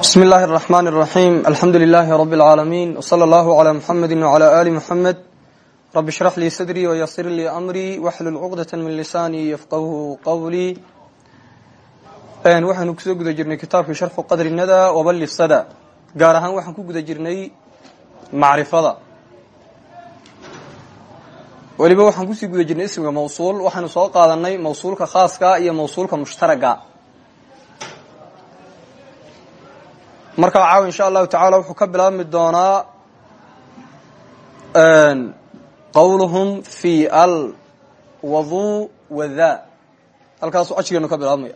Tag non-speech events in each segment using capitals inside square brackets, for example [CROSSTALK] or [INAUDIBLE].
bsmi اllahi الرحmn الرaحيم alxamdu لlh رb العaalمين وslى اllه عlى mحamedi وعlى آli mحamed rb اشhrx lii sadrي وysir lii أmrي wxlul cqdaة min lisani yfqhu qwlii waxaanu kusoo guda jirnay kitaabkii sharxu qadri nada wbali sada gaar ahaan waxaan ku guda jirnay macrifada weliba waxaan kusii guda jirnay ismiga mawsuul waxaanu soo qaadanay mawsuulka khaaska iyo mawsuulka mushtaraga markaa caawa insha allahu tacaala wuxuu ka bilaabmi doonaa qawluhum fi al wadu wada halkaasuu ajgeenu ka bilaabmaya.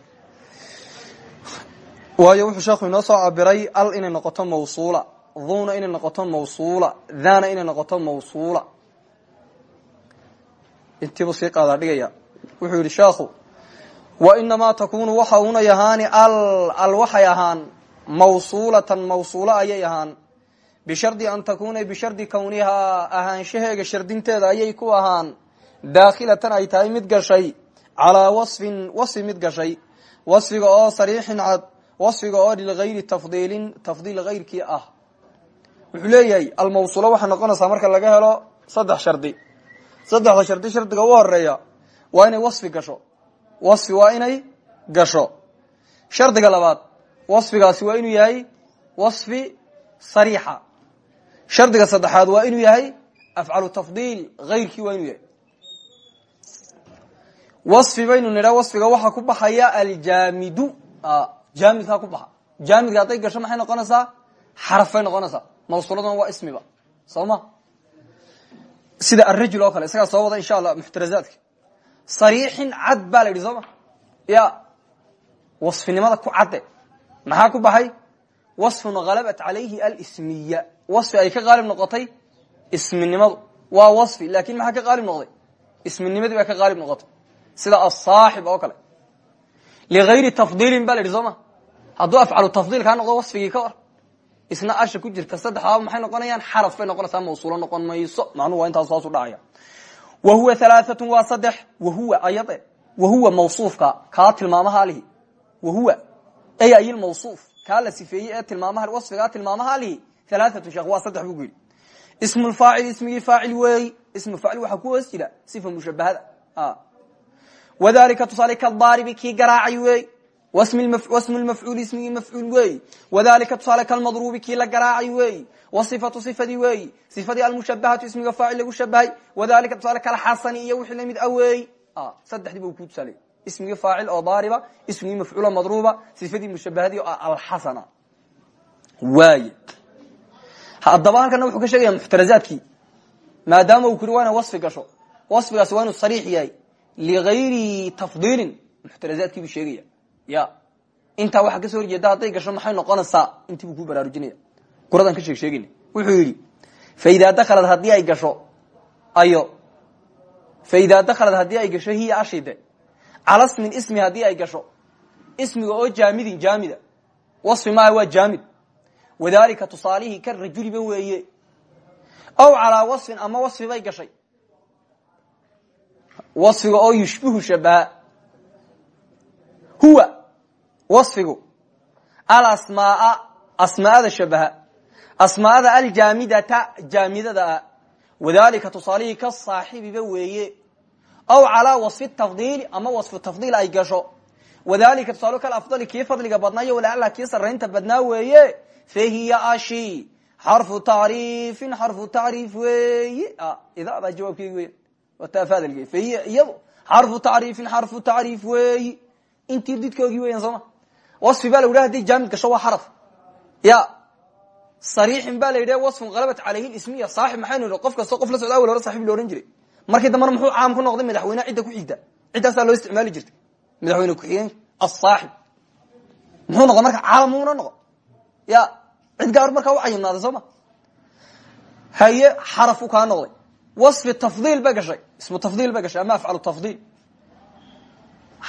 Waayo wuxuu sheekhu inoo soo cabiray al inay noqoto mawsuula duna inay noqoto mawsuula dhana inay noqoto mawsuula. Intiibuu sii qaadaa dhigaya. Wuxuu yidhi sheekhu wa inamaa takunu waxa una yahaani al al waxay ahaan mawsuulatan mawsuulo ayay ahaan bishardi an takuna bishardi kownihaa ahaanshaheega shardinteeda ayay ku ahaan daakhilatan ay tahay mid gashay calaa wasfin wasfi mid gashay wasfiga oo sariixin cad wasfiga oo ligayri tafdiilin tafdiil hayrkii ah. Wuxuu leeyahay almawsuulo waxay noqonaysaa marka laga helo saddex shardi. Saddexda shardi shardiga u horreeya waa inay wasfi gasho. Wasfi waa inay gasho. Shardiga labaad wasfigaasi waa inuu yahay wasfi sariixa. Shardiga saddexaad waa inuu yahay afcalu tafdiil hayrkii waa inuu yahay. Wasfi baynu nidha wasfiga waxaa ku baxaya aljaamidu. Jaamidkaa ku baxa. Jaamidka hadday gasho maxay noqonaysaa? Xaraf bay noqonaysaa waa ismiba. Soo ma sida arajul oo kale isagaa soo wada insha allah muxtarazaadka. Sariixin cad baa ya wasfinimada ku cadde maxaa ku baxay? Wasfun halabat calayhi alsmiya wasfi ay ka qaalib noqotay isminimadu. Waa wasfi laakiin maxaa ka qaalib noqday? Isminimadii baa ka qaalib noqotay. Sida asaaxib oo kale. Ligayri tafdiilin ba la yidhi soo ma hadduu afcalu noqdo wasfigii ka war isna asha ku jirta saddexdaaba maxay noqonayaan? Xaraf bay noqonaysaa mawsuulo noqon mayso. Macnuhu waa intaas hoosu dhacaya. Wa huwa halaaatun waa saddex. Wahuwa ayade wahuwa mawsuufka. Kaa tilmaamaha lihi wahuwa ay ayil mawsuuf kaa la sifeeyey ee tilmaamaha wasfigaa tilmaamaha lihi halaaatun sheekh waa saddex buu ku yidhi ismu lfaacil ismigii faacil weey ismu faacil waxaa ku hoos jira sifa mushabahada wadalika tusaale kadaaribi kii garaacay weey wasmu lmafcuul ismigii mafcuul weey wadalika tusaale kalmadruubi kii la garaacay weey wasifatu sifadii weey sifadii almushabahatu ismiga faacil lagu shabahay wadalika tusaale kalxasani iyo wixii la mid a weey saddexdii ba ku tusaaley ismigii faacil oo daariba ismigii mafcuula madruuba sifadii mushabahadii oo alxasana waay haddaba halkana wuxuu ka sheegaya muxtarazaadkii maadaama uu kuri waa ina wasfi gasho. Wasfigaasi waa inuu sariix yahay. Ligayri tafdiilin muxtarazaadkii buu sheegaya. Ya. Intaa waxaa ka soo horjeeda hadday gasho maxay noqonaysaa? Intii buu ku baraarujinaya. Guradaan ka sheeg sheegayna wuxuu yidhi faidaa dakhalad haddii ay gasho ayo. Faidaa dakhalad haddii ay gasho hiya ashide cala smin ismi haddii ay gasho ismiga oo jaamidin jaamida. Wasfi maaha waa jaamid. Wadalika tusaalihii ka rajuliba weeye. Aw calaa wasfin ama wasfi bay gashay. Wasfiga oo yushbihu shabaha huwa wasfigu. Alasmaaa asmaada shabaha. Asmaada aljaamidata jaamidada. Wadalika tusaalihii ka saaxibiba weeye aw calaa wasfi tafdiili ama wasfu tafdiil ay gasho wadalika tusaalo kal afdali kii fadliga badnaayo walacala kii saraynta badnaa weeye fahiya ashi xarfu tacriifin xarfu tacriif weeye idadaa jawaabkeegi wey wataafadalge fahiya iyado xarfu tacriifin xarfu tacriif weeyi intii didkoogii weyan sooma wasfi baa la yidhaha haday jaamid gasho waa xaraf ya sariixin ba la yidhaha wasfun halabat calayhi ismiya saaxib maxaynu idhi qof kastoo qof la socda awal hore saxib la ohan jiray markii dambana muxuu caam ku noqday madaxweyneha cidda ku xigta ciddaasaa loo isticmaali jirtay. Madaxweyne ku-xigeenka asaaxib muxuu noqon marka caalamuna noqon ya cid gaar markaa u cayimnaaday soo ma? Haye xarafu kaa noqday. Wasfi tafdiil ba gashay. Ismu tafdiil ba gashay ama afcalu tafdiil.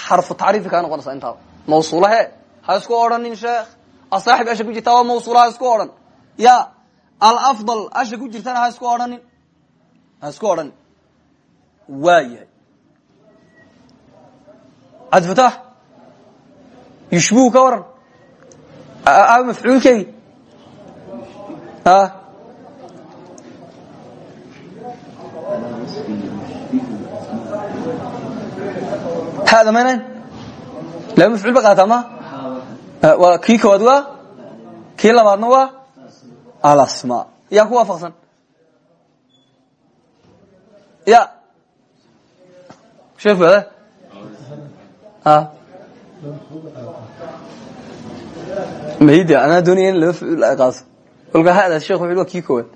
Xarfu tacriifi kaa noqonaysaa intaaba mawsuulahe ha isku odhanin sheekh. Asaaxib asha ku jirta waa mawsuula ha isku odhan. Ya alafdal asha ku jirtana ha isku odhanin. Ha isku waa yahay. Cabdifatax yushbuhu ka waran. Mafcuulkeegi hada maynan laba mafcuul ba qaataa ma? Kii kowaad waa? Kii labaadna waa? Alasma. Yaa ku waafaqsan. Ya wada mahidi anaa doonaya in laba mafcuul ay qaato kolka hadaas shekh wuxu waa kii kowaad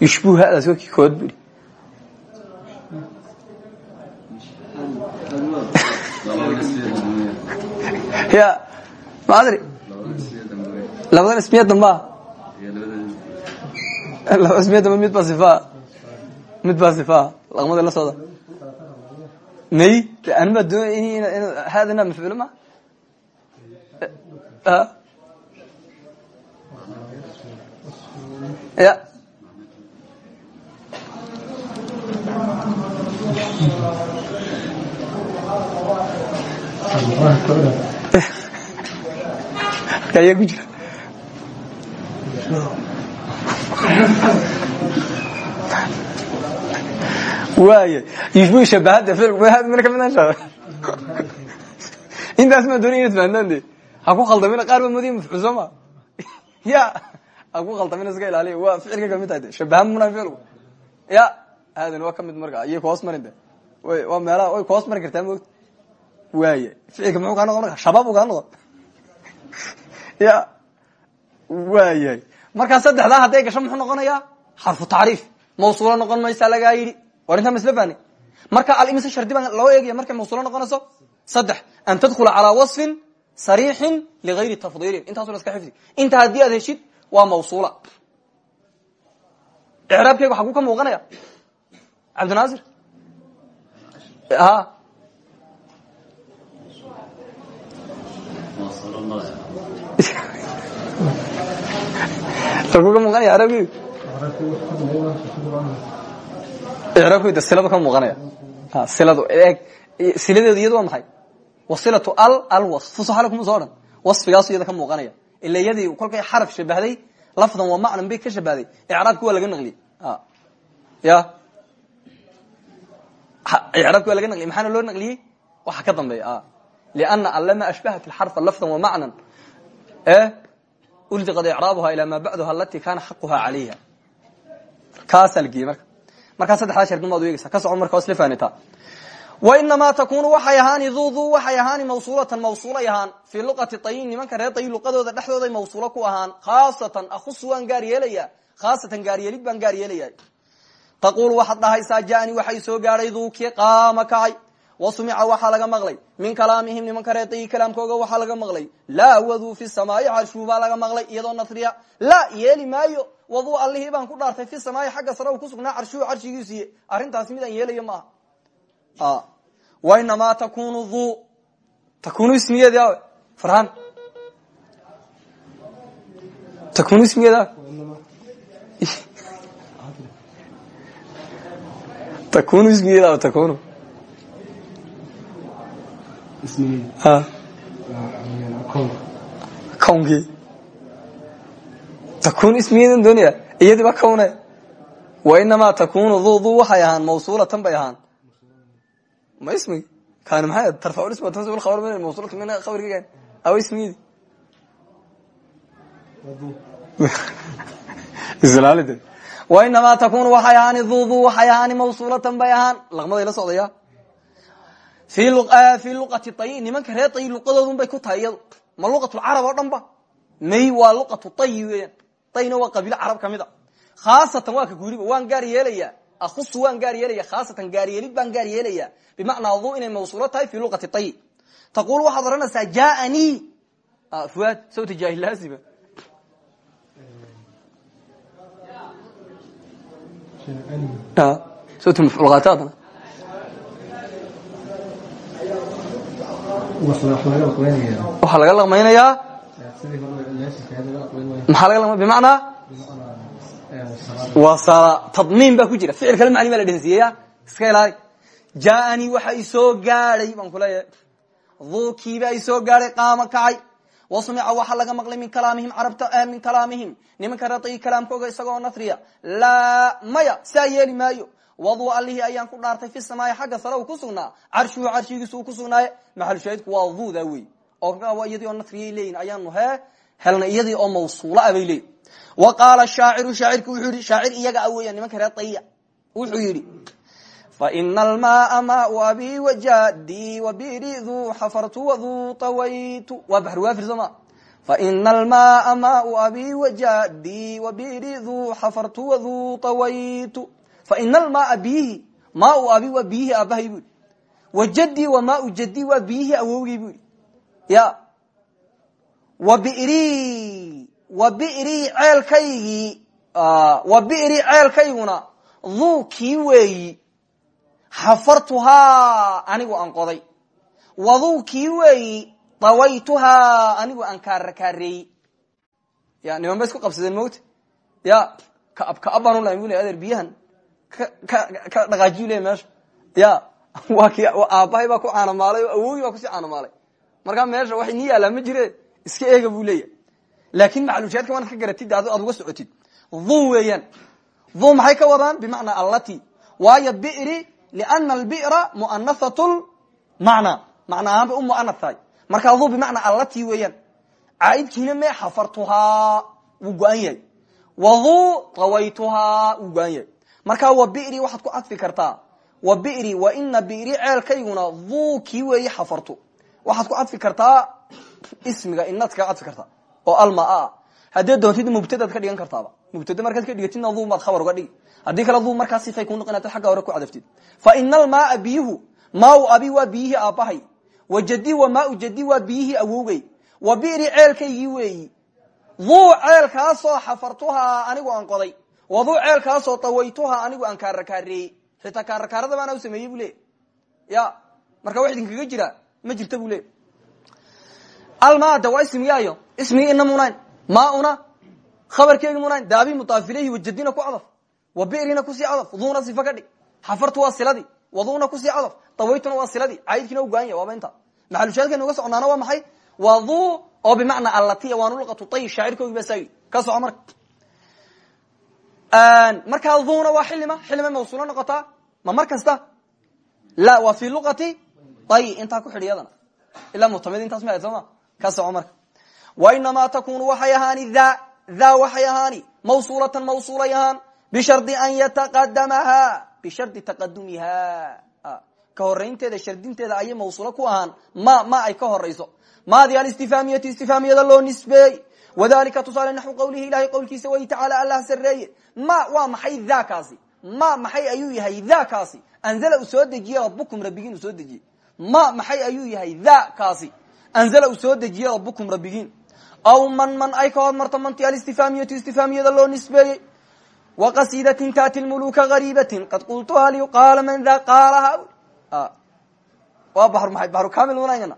yushbu hadaas waa kii kowaad buri ya maadri labadan ismiya dambaa laba ismiya damba mid baa sifaa mid baa sifaa laqmada la socda may anma doonay in hadana mafcuul ma? Ya. [LAUGHS] [LAUGHS] Aya ku jira waay yushbu shabahada mina ka mid intaas maa doonay inad fahantaan de ha ku khaldamina qaar ba modiya mafcuul soo ma ya ha ku khaldamina iska ilaaliya waa ficilka ka mid tahay de shabaha muna ficilku ya hadan waa ka mid marka iyo kuhoos marin de waa meelaha way kuhoos mari kartaa moogta waaya ficilka muxuu kaa noqon marka shabaab u kaa noqon ya waayahay markaa saddexdaa hadday gasho muxuu noqonayaa xarfu tacriif mawsuulo noqon maysaa lagaa yidhi war intaa masla fahni marka alimise shardi baan loo eegaya markay mawsuulo noqonayso? Saddex. An tadkhula calaa wasfin sariixin ligayri tafdiilin. Intaaso la iska xifdi. Inta haddii aad heshid waa mawsuula. Icraabkeyga xaguu ka muuqanaya? Cabdinaasir aguu ka muuqanaya arabkeygu icraabkeyda siladu ka muuqanaya siladu eeg siladeedu iyadu waa maxay wasilatu al alwasf fusaxale kuma soo dhan wasfigaasu iyada ka muuqanaya ila iyadii kolkay xaraf shabahday lafdan waa macnan bay ka shabahday icraabki waa laga naqliyey ya icraabki waa laga naqliyey maxaana loo naqliyey waxa ka dambeeya liana an lama ashbahat alxarfa lafdan wa macnan ultiqad icraabuha ilaa maa bacduha alati kana xaquha calayha kaasaa la geeyey marka markaa saddexdaa shardin baad u eegeysa ka soco marka waa isla fahanita. Wainamaa takunu waxay ahaani dudu waxay ahaani mawsuulatan mawsuulay ahaan luqati tayin nimanka reer tayin luqadooda dhexdooday mawsuulo ku ahaan khaasatan akhus waan gaar yeelaya khaasatan gaaryeelid baan gaar yeelaya taquul waxaad dhahaysaa jaani waxay soo gaadhay duuki qaama kacay. Wasumica waxaa laga maqlay. Min kalaamihim nimanka reer tayi kalaamkooga waxaa laga maqlay. Laa waduu fi samaayi carshuu baa laga maqlay iyadoo nasriya laa yeeli maayo waduu allihii baan ku dhaartay fi samaayi xagga sare u ku sugnaa carshuu carshigiisiiye arrintaasi midaan yeelayo ma aha. Wainamaa takunu du takunu ismiyeedi awe farhan. Takunu ismiyeedi awe [LAUGHS] takunu ismiyeedi awe takunu takun ismiyeedan doonaya iyadiiba kawne wainamaa takunu du du waxay ahaan mawsuulatan bay ahaan ma ismigi min khabarka gaan aw islaalide [LAUGHS] wainamaa takunu waxay ahaani du du waxay ahaani mawsuulatan bay ahaan laqmaday la socdaya fi luqati tayi nimanka reer tayi luqadoodun bay ku tahay iyadu ma luqatulcarab oo dhan ba. May waa luqatu tayi weeyaan tayna waa qabiilo carab ka mid a. Khaasatan waa ka guuriba waan gaar yeelaya ahusu waan gaar yeelaya khaasatan gaaryeelid baan gaar yeelaya bimacnaa du inay mawsuulo tahay fi luqati tayi taqul waxaad odhanaysaa jaanii fuaad sawta jaahil laazima sawta mafcuulqaataadna waxaa laga laqmaynayaa maxaa laga laqmay bimacnaa? Waa sala tadmiin baa ku jira. Ficil kale macni baa la dhensiiyaya iska ilaali jaanii waxa isoo gaadhay baan ku leeyahay. Duukiibaa isoo gaadhay qaama kacay. Wasmica waxaa laga maqlay min kalaamihim carabta min kalaamihim. Nimanka raطigi kalaamkooga isagoo nasriya. Laa maya saa yeeli maayo. Wadu alihi ayaan ku dhaartay fi samaai xagga sare u ku sugnaa. Carshuhu carshigiisu uu ku sugnaaye. Maxalushaahidku waa duda wey oo iyadii oo nasriyay leeyihiin ayaanu hee helnay iyadii oo mawsuula a bay leeyihiin wa qaala shaaciru shaacirku wuxuu yihi shaacir iyaga a weeyaan nimanka reer daya wuxuu yidhi faina almaaa maau abi wajadi wabiridu xafartu wadu tawaytu. Waa baxrwaafir soo ma faina almaaa maau abi wajadi wabiridu xafartu wadu tawaytu. Faina almaaa biyihi maau abi waa biyihii aabahay bu yidhi. Wajadi wa maau jadi waa biyihii awowgii ya wa biri wa biri ceelkaygii wa biri ceelkayguna duu kii weeyi xafartuhaa anigu aan qoday. Waduu kii weeyi dawaytuhaa anigu aan kaarrakaareeyey ya niman ba isku qabsadeen mota ya kaab kaab baan ulahay bu le adeer biyahan. Ka dhaqaajiyu le meesha. Ya [LAUGHS] waa ku caanamaalay oo awoogi baa ku sii caanamaalay. Markaa meesha waxay ni yaalaa ma jire iska eega buu leeyahy laakin macluushaadka waanad ka garatid ad ad uga socotid. Duu weeyaan. Duu maxay ka wadaan? Bimacnaa allati. Waayo biri lana albira muanahat macna. Macna ahaan bay u markaa duu bimacnaa allati weeyaan. Caaidkiina mee xafartuhaa wuu go-an yahay. Waduu tawaytuhaa wuu wa biri waxaad ku cadfi kartaa. Wa biri wa ina biri ceelkayguna duu kii xafartu waxaad ku cadfi kartaa ismiga inaad kaga cadfi kartaa oo almaa haddee doontid mubtadaad ka dhigan kartaaba. Mubtade markaad ka dhigatidna duu baad khabar uga dhigi. Haddii kale duu markaa sifay ku noqon atad agga hore ku cadaftid. Fa ina almaaa biyuhu maau abi waa biyihii aabbahay. Wa wa maau jadi waa biyihii awowgay wa biri ceelkaygii weeyi. Duu ceelkaasoo xafartuhaa anigu aan qoday. Wa duu ceelkaasoo tawaytuhaa anigu aan kaarrakaareeyey xitaa kaarrakaarada baana u sameeyey bu le ya marka wax idinkaga jira ma jirta bu le almaada waa ismigaayo ismigii ina munayn maauna khabarkeegi munayn. Daabi mudaaf ilayhi wajadina ku cadaf wa birina ku sii cadaf duuna sifa ka dhig. Xafartu waa siladii waduna ku sii cadaf dawaytuna waa siladii caydkiina u goan ya waaba inta. Maxalushaadkeena uga soconaana waa maxay? Waa duu oo bimacnaa allatiya waanu luqatu tay shaacirkoogi baa saagi. Ka soco marka. Markaa duuna waa xilima xilima mawsuulo noqotaa? Ma mar kasta? La waa fi luqati tay intaa ku xidh iyadana. Ilaa mutamid intaas ma soo ma ka soco marka. Wa inamaa takunu waxay ahaani tha tha waxay ahaani mawsulatan mawsulay ahaan bishardi an yataqadamaha bishardi taqadumiha ka horaynteeda shardinteeda ayay mawsulo ku ahaan ma ma ay ka horayso maadi alistifaamiyati istifaamiyada loo nisbeey wadalika tusaale naxwu qawlihi ilahay qowlkiisa way tacaala allah sareeye ma waa maxay tha kaasi? Ma maxay ayuu yahay tha kaasi? Anzala soo dejiye rabukum rabbigiin uu soo dejiyey ma maxay ayuu yahay tha kaasi anzala uu soo dejiye rabukum rabbigiin aw man man ay ka hormarto manti alistifaamiyatu istifaamiyada loo nisbeeyey waqasidatin taati muluka gariibatin qad qultuha liyuqaala man tha qaalaha waa baxru maay baxru kamil unagana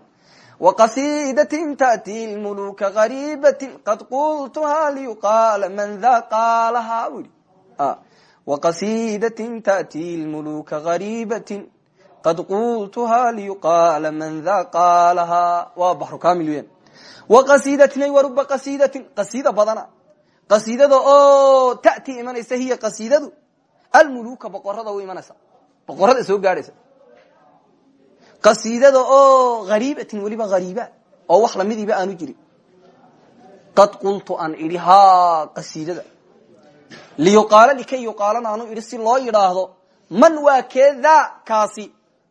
waqasidatin taati muluka gariibatin qad qultuha liyuqaala man tha qaalaha bu yihi waqasidatin taati muluka qad qultuha liyuqaala man tha qaalaha waa baxru kamil weyan waqasidatin ay waruba qasidatin qasida badana qasiidada oo tati imanaysa hiya qasiidadu almuluka boqorada u imanaysa boqorada soo gaadhaysa qasiidada oo hariibatin weliba hariiba oo wax lamidiiba aanu jirin qad qultu aan idhi ha qasiidada likay yuqaalana aanu idhi loo yidhaahdo man waa keeda kaasi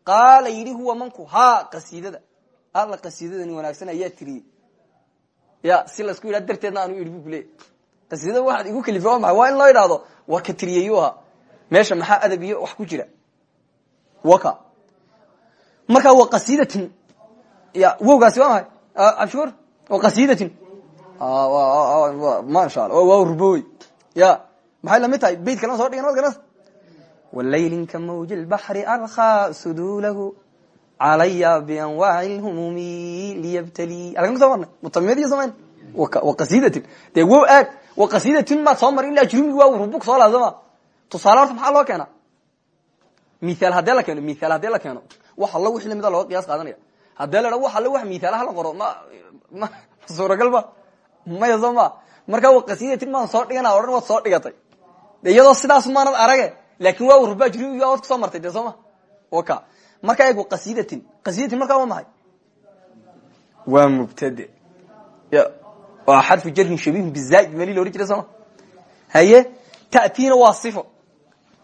qaala yidhi huwa manku ha qasiidada. Alla qasiidadani wanaagsan ayaa tiriyey ya si la isku yidhah darteedna aanu idhi bu qasiidada waxaad igu kelifa waa waa in loo yidhaahdo waa ka tiriyeyu ahaa meesha maxaa adab wax ku jira? Waka. Markaa wa qasidatin ya wowgaasi waa mahay abshuur wa qasidatin masha alla waa rubowey ya maxay la mid tahay? Beyt soo dhigan ganas walaylin ka mawji lbaxri alkaa sudulahu calaya bianwaaci lhumumi liyabtali alkan kuso marnay mutamimadiyo samayn wa qasidatin dee wow aag wa qasidatin maad soo mari ila ajrumigi waa rubuk soo laha sooma tusaale horta maxaa loo keena mithaal haddee la keeno mithaal haddee la keeno wax allo wixii lamida looga qiyaas qaadanaya haddee la wa alle wax miaalaha la qoro ma ma suuragal ma maya soo ma markaa wa qasiidatin maan soo dhigana laakin waa rubajri waad ku soo martay de soo ma? Waka. Markaa eeg qasiidatin. Qasiidatin markaa waa maxay? Waa mubtade waa xarfu jarin shabihun bizaaid meli la ohan jira sooma haye ta'tiina waa sifo.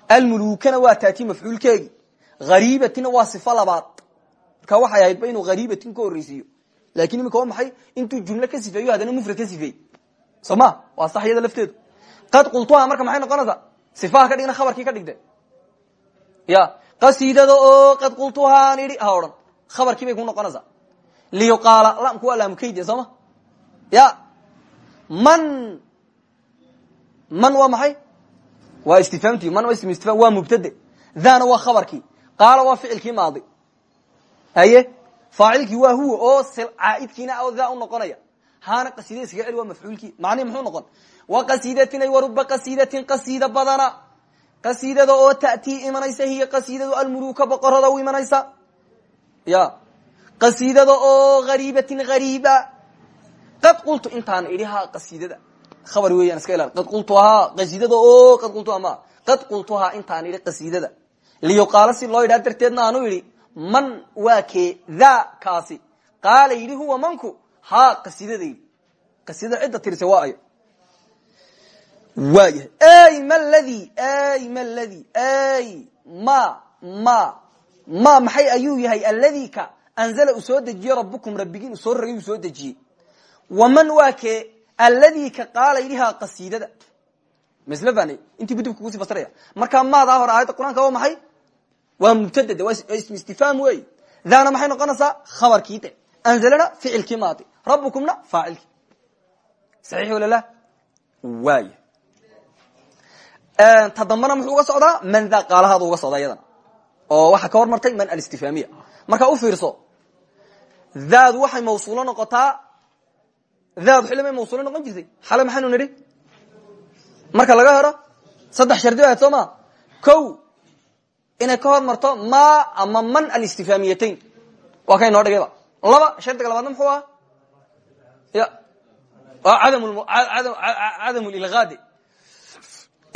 Almulukana waa taati mafcuulkeegi hariibatina waa sifo labaad. Marka waxay ahaydba inuu hariibatin ka horreysiiyo. Lakin imika waa maxay? Intuu jumle ka sifeeyo haddana mufrad ka sifeey. Soo ma? Waa sax iyada lafteedu. Qad qultuha marka maxay noqonaysaa sifaha ka dhigna khabarkii ka dhigde ya qasiidada oo qad qultuhaan idhi ha khabarkii bay ku noqonaysaa. Liyuqaala lamku waa laamukayde soo ma? Ya man man waa maxay? Waa istifhaamti man waa ism istifham waa mubtade. Dhana waa khabarkii. Qaala waa ficilkii maadi. Haye faacilkii waa huwa oo caaidkiina o dha u noqonaya. Haana qasiida iskaga celi waa mafcuulkii. Muxuu noqon wa qasiidatin ay waruba qasiidatin qasiida badana. Qasiidada oo ta'tii imanaysa hiya qasiidadu almuluka boqorada u imanaysa. Ya. Qasiidada oo hariibatin hariiba qad qultu intaan idhi ha qasiidada. Khabar weeyaan iska ilaal. Qad qultuhaa qasiidada oo qad qultuha ma qad qultuhaa intaan idhi qasiidada. Liyuqaalo si loo yidhaha darteedna aanu idhi man waa kee tha kaasi. Qaala yidhi huwa manku. Ha qasiidada yidhi. Qasiidada cidda tirise waa waayahay. Ey ma ladi ey ma ladi ey ma ma ma maxay ayuu yahay aladi ka anzala uu soo dejiye rabukum rabbigiin uu soo rogay uu soo dejiyey. Waman waa kee? Aladi ka qaala yidhiha qasiidada. Masl fani intii kutubka kusi fasiraya. Markaa maadaa hore aayadda qur'aanka waa maxay? Waa mubtadade waa ism istifhaam wey dhana maxay noqonaysaa? Khabarkii de anzalana ficilkii maadi rabukumna faacilkii. Saxiix walalah waaya ta dambana muxuu uga socdaa man da qaalahaada uga socda iyadana oo waxaa ka hor martay man alistifhaamiya markaa u fiirso daadu waxay mawsuulo noqotaa daadu xilli mawsuulo noqon jirtay xale maxaynu nidhi marka laga helo saddex shardi ahayd soo ma ko ka hor ma ama man alistifhaamiyatayn waa kay noo dhigayba laba shardiga labaadna muxuu aha ya cadam lilgaadi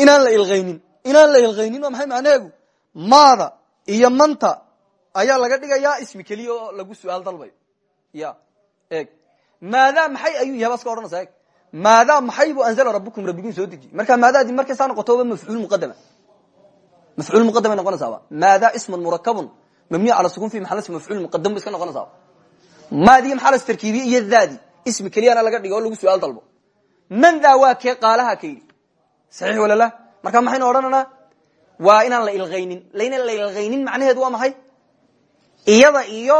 inaan la ilgaynin inaan la ilgaynin waa maxay macnaheegu maada iyo manta ayaa laga dhigayaa ismi keliya oo lagu su'aal dalbayo ya eeg. Maadaa maxay ayuu yahay baa ska odhanaysa eeg. Maadaa maxay buu anzala rabukum rabbigiin soo dejiyey marka maadaadi markaysaa noqotoba mafcuul muqadama mafcuul muqadamay noqonaysaaba. Maadaa ismun murakabun mabniy cala sukun fi maxal mafcuul muqadam ba iska noqonaysaaba. Maadii maxaa las tarkiibiye iyo daadi ismi keliyana laga dhigo oo lagu su'aal dalbo. Man daa waa kee qaalaha ka yidhi saxiix walala marka maxaynu odhanaynaa waa inaan la ilgaynin lainaan la ilgaynin macnaheedu waa maxay? Iyada iyo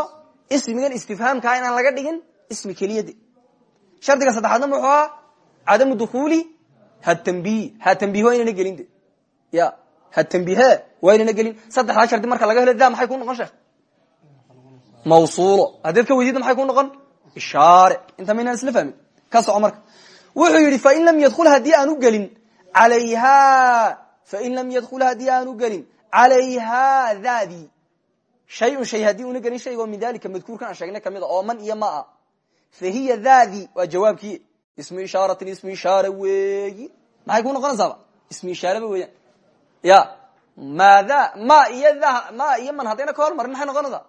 ismigan istifhaamkaa inaan laga dhigin ismi keliyade shardiga saddexaadna muxuu ahaa cadamu dukuuli hatambihi hatambihi waa inayna gelin de ya hatambihe waa inayna gelin. Saddexdaa shardi marka laga helo da maxay ku noqon sheekh? Mawsuulo. Haddeed ka weydida maxay ku noqon? Ishaare. Inta maynaan isla fahmin. Ka soco marka. Wuxuu yidhi fain lam yadkul haddii aanu gelin alayha fain lam yadkul haddii aanu gelin calayha daadii shayun shay haddii una gelin shaygo min dalika madkuurkan aan sheegnay ka mid a oo man iyo ma a fa hiya daadi waa jawaabkii ismu ishaaratin ismu ishaare weeyi maxay ku noqonaysaaba ismu ishaareba weeyaan ya maada ma iyo ma iyo man haddayna ka hormarin maxay noqonaysaa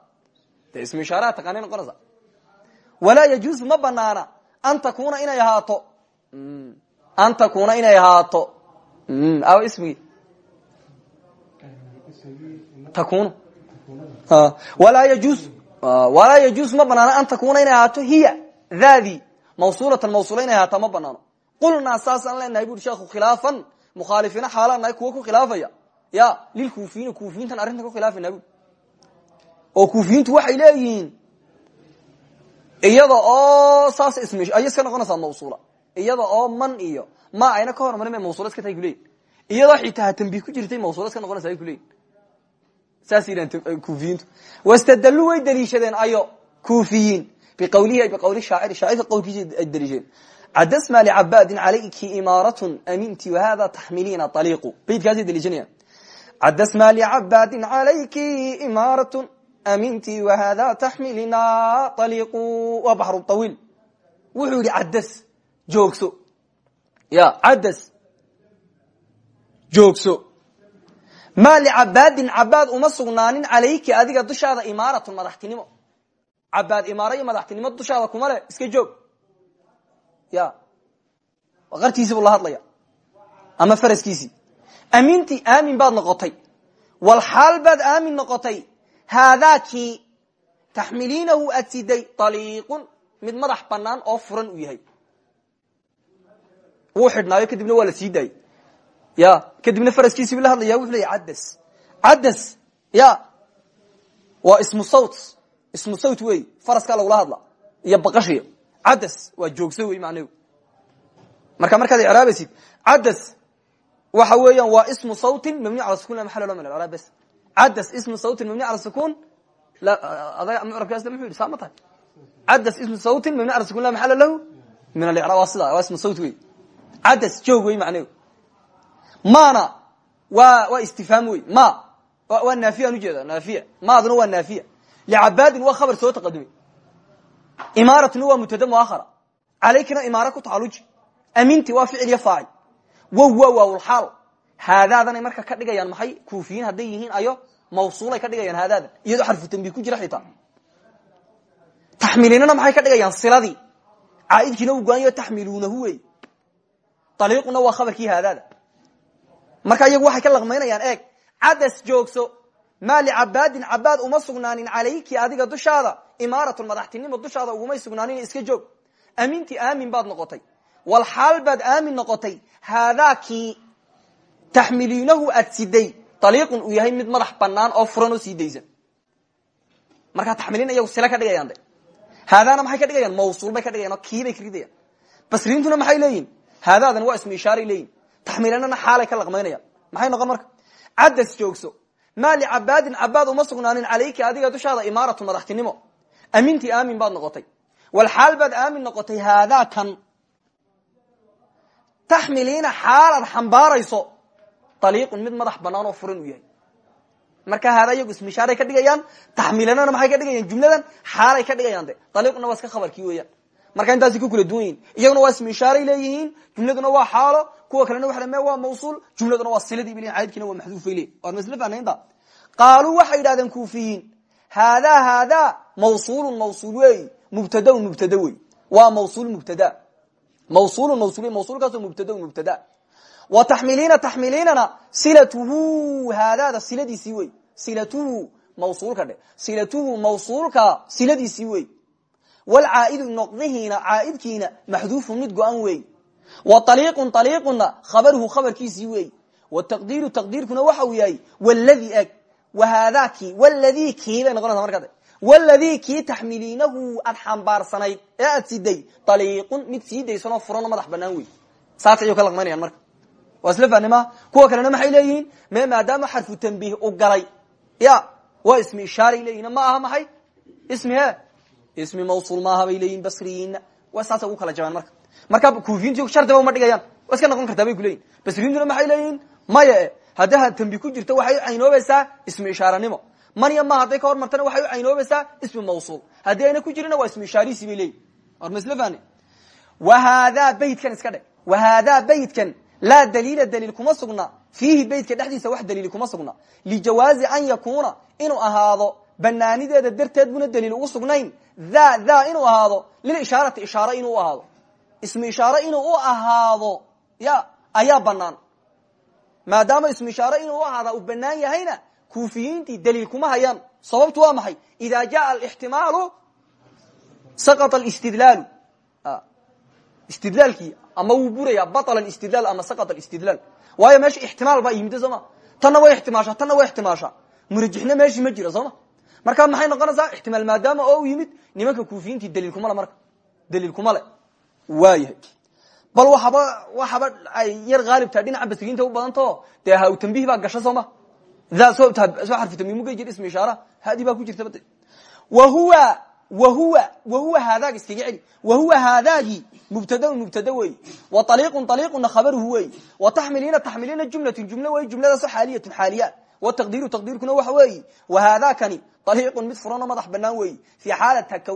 de ismu ishaaraha taqaanay noqonaysaa walaa yajuusu ma banaana an takuna inay ahaato an takuna inay ahaato ismigi takunu walaa yajuus walaa yajuus ma banaano an takuna inay ahaato hiya daadii mawsulatan mawsula inay ahaataa ma banaano qulnaa saasaan leenahay buri sheekhu khilaafan mukhaalifiina xaalaan nahay kuwa ku khilaafaya ya lilkuufiyiina kuufiyiintan arrintan ku khilaafayna oo kuufiyiintu waxay leeyihiin iyada oo saas ism ayay iska noqonaysaa mawsula iyada oo man iyo ma ayna ka hormarin bay mawsula iska tahay iyadoo xitaa tambih ku jirtay mawsula iska noqonaysa ay kuleeyihin saas yidhahan wastadaluu way daliishadeen ayo kuufiyiin. Biqawlihi biqawli shaaciri. Shaacirka qowlkiisa ay daliishadeen. Cadasma licabaadin calayki imaaratun aminti wahada taxmiliina aliiqu baydkaasay daliishanayaan. Cadasma licabaadin calayki imaaratun aminti wahada taxmilina aliiqu waa baxru awiil wuxuu yidhi cadas joogso. Ya cadas joogso. Maa licabaadin cabaad uma sugnaanin calayki adiga dushaada imaaratun madaxtinimo. Cabaad imaaro iyo madaxtinimo dushaada kuma le iska joog. Ya. Qartiisi buu la hadlaya. Ama faraskiisii aminti aamin baad noqotay. Walxaal baad aamin noqotay. Haadaakii taxmiliinahu aad siday aliiqun mid madax banaan oo furan uu yahay wuu xidhnaayo kadibna waa la sii daayey. Ya kadibna faraskiisii bu la hadlaya wuxu leya cadas cadas ya waa ismu sawt ismu sawt wey faraskaa lagula hadla iyo baqashiyo. Cadas waa joogso wey macnahu marka markaad icraabaysid cadas waxa weeyaan waa ismu sawtin mabni ala sukun la maal lo min alcraab bs cadas ismu sawtin mabni ala sukun mucrabkaas muxuu yidhi saa ma tahay. Cadas ismu sawtin mabni ala sukun la maxala lahu min alicraab waa sida waa ismu sawt wey cadas joog wey macnehu maana waa waa istifhaam wey ma waa naafiya an ujeeda naafiya maaduna waa naafiya licabaadin waa khabar soo taqadumay imaaratuna waa mubtada muahara calaykina imaara ku tacaluji aminti waa ficil iyo faacil wow waa waawlxaal haadaadanay marka ka dhigayaan maxay kuufiyiin hadday yihiin ayo mawsuulay ka dhigayaan haadaadan iyadoo xarfu tanbi ku jira xitaa taxmiilinana maxay ka dhigayaan siladii caaidkiina u go-anyo taxmiluunahu wey aliiquna waa khabarkii haadaada marka iyagu waxay ka laqmaynayaan eeg cadas joogso maa licabaadin cabaad uma sugnaanin calayki adiga dushaada imaaratun madaxtinimo dushaada ugumay sugnaanin iska joog aminti aamin baad noqotay walxaal baad aamin noqotay haadaakii taxmiliinahu aad siday aliiqun yahay mid madax banaan oo furan oo sii daysan markaa taxmiliin sila ka dhigayaan de maxay ka dhigayaan mawsuul bay ka dhigayan oo kiibay ka basriintuna maxay leeyihiin haadaadan waa ismu ishaaray leeyihiin taxmiilanana xaalay ka laqmaynayaan maxay noqon marka cadas joogso maa licabaadin cabaad uma sugnaanin calayki adiga dushaada imaaratu madaxtinimo amintii aamin baad noqotay walxaal baad aamin noqotay haadaa kan taxmiliina xaalaad xambaarayso aliiqun mid madax banaan oo furan yahay marka haada iyagu ismishaaray ka dhigayaan taxmiilanana maxay ka dhigayaan jumladan xaalay ka dhigayaan de aliiquna waa khabarkii weeyaan marka intaasi ku kala duwan yihiin iyaguna waa ismishaaray leeyihiin jumladuna waa xaalo kuwa kalena waa me waa mawsuul jumladuna waa siladii ba caydkiina waa maxduufay le waan masle fahnaynta qaaluu waxay yidhahdeen kuufiyiin haadaa haadaa mawsuulun mawsuul wey mubtadaun mubtada wey. Waa mawsuul mubtada. Mawsuulun mawsul mawsulkaasoo mubtada mubtada. Wa taxmiliina taxmiliinana silatuhu haadaada siladiisii wey. Silatuhu mawsuulka dhe. Silatuhu mawsuulka siladiisii wey walcaa'idu noqdihiina caaidkiina maxduufun mid go-an wey wa aliiqun aliiquna khabaruhu khabarkiisii wey wataqdiiru taqdiirkuna waxa uu yahay wladii eg wahaadaki wladii kii bay noqonaysa markaa wladii kii taxmiliinahu aad xambaarsanayd ee aad siday aliiqun mid sii daysanoo furanoo madax banaan wey saas ayuu ka laqmaynayaan marka waa isla fahnima kuwa kalena maxay leeyihiin me maadaama xarfu tanbiih u galay ya waa ismi ishaaray leeyihiin ma aha maxay ismi he ismi mawsuul maaha bay leeyihiin basriyiinna waa ugu kala jabaan marka marka kuufiyiintu shardiba uma dhigayaan waa iska noqon kartaa bay kuleyihin basriyiintuna maxay leeyihiin maya e haddaha tanbi ku jirto waxay u caynoobaysaa ismi ishaaranimo manya ma hadday ka hor martana waxay u ismi mawsuul haddii ku jirina waa ismi ishaarisi bay leeyihiin war ma isla fahne wahaadaa beytkan iska dhe wahaadaa beytkan laa daliila daliil kuma sugna fiihi beytka dhexdiisa wax daliili kuma sugna lijawaazi an yakuuna inuu ahaado banaanideeda darteed buna daliil ugu sugnayn tha tha inuu ahaado lilishaarati ishaare inuu u ahaado ismu ishaare inuu u ahaado ya ayaa banaan maadaama ismu ishaare inuu u ahaada uu banaan yahayna kuufiyiintii daliil kuma hayaan sababtu waa maxay ida jaa alixtimaalu saqط اstidlaalu istidlaalkii ama wuu buraya baطl istidlaal ama saqط اstidlaal waayo meesha ixtimaal baa yimid sooma tanna way ixtimaashaa tanna way ixtimaashaa murajixna meeshii ma jiro sooma marka maxay noqonaysaa? Ixtimaal maadaama oo u yimid nimanka kuufiyiintii daliil kuma le marka. Daliil kuma le waayahay bal waxaba waxaba ay yar haalibtaha dhinaca basriyiinta u badantao dee ha tambih baa gasha soo xarfu tambih mugay jir ismi ishaara. Hadi baa ku jirta bade. Wahuwa wahuwa wahuwa haadaag iskaga celi. Wahuwa haadaagi mubtada mubtada wey. Wa aliiqun aliiquna khabaruhu wey. Wa taxmiliina taxmiliina jumlatun jumlo wey. Jumladaaso xaaliyatun xaaliya wataqdiiru taqdiirkuna waxa weeyi wahaadakani aliiqun mid furan oo madax banaan weeyi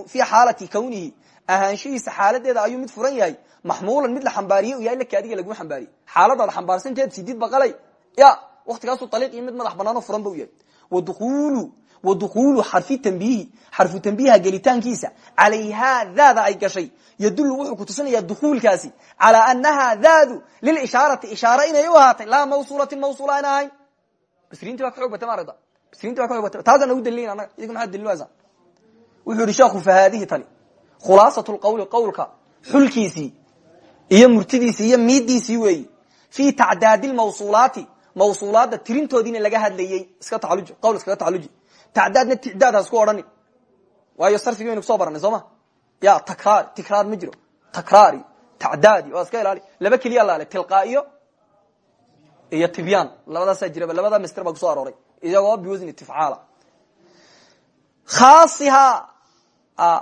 fii xaalati kawnihi ahaanshihiisa xaaladeeda ayuu mid furan yahay maxmuulan mid la xambaariye u yahay laka adiga laguma xambaariye xaaladaad xambaarsanteed sidid baqalay ya waktigaasu aliiq iyo mid madax banaan oo furan ba u yahay waduulu wadukuulu xarfi tambiihi xarfu tambiiha gelitaankiisa calayhaa daada ay gashay yadulu wuxuu kutusinaya dukuulkaasi calaa anaha daadu lilishaarati ishaare inay u ahaatay laa basrinti baa ka xoog bata maaragta basrinti baa ka xog bata taasaan nagu dalilin anaga idinka maxaa dalil haysa wuxuu yihi sheekhu fa haadihi tani khulaasat lqawli qawlka xulkiisii iyo murtidiisii iyo miidiisii weeyi fii tacdaadi lmawsulaati mawsulaada tirintoodiina laga hadlayey iska taaluji qawl iskaga tacaluji tacdaadna ticdaad ha isku odhani waayo sarfigi baynu ku soo baranay soo ma ya takraar tikraar ma jiro takraari tacdaadi waa iska ilaali laba keliya laale tilqaaiyo iyo tibyaan. Labadaasaa jiraba labadaa master baa ku soo arooray. Iyagoo biwasni tifcaala. Khaasihaa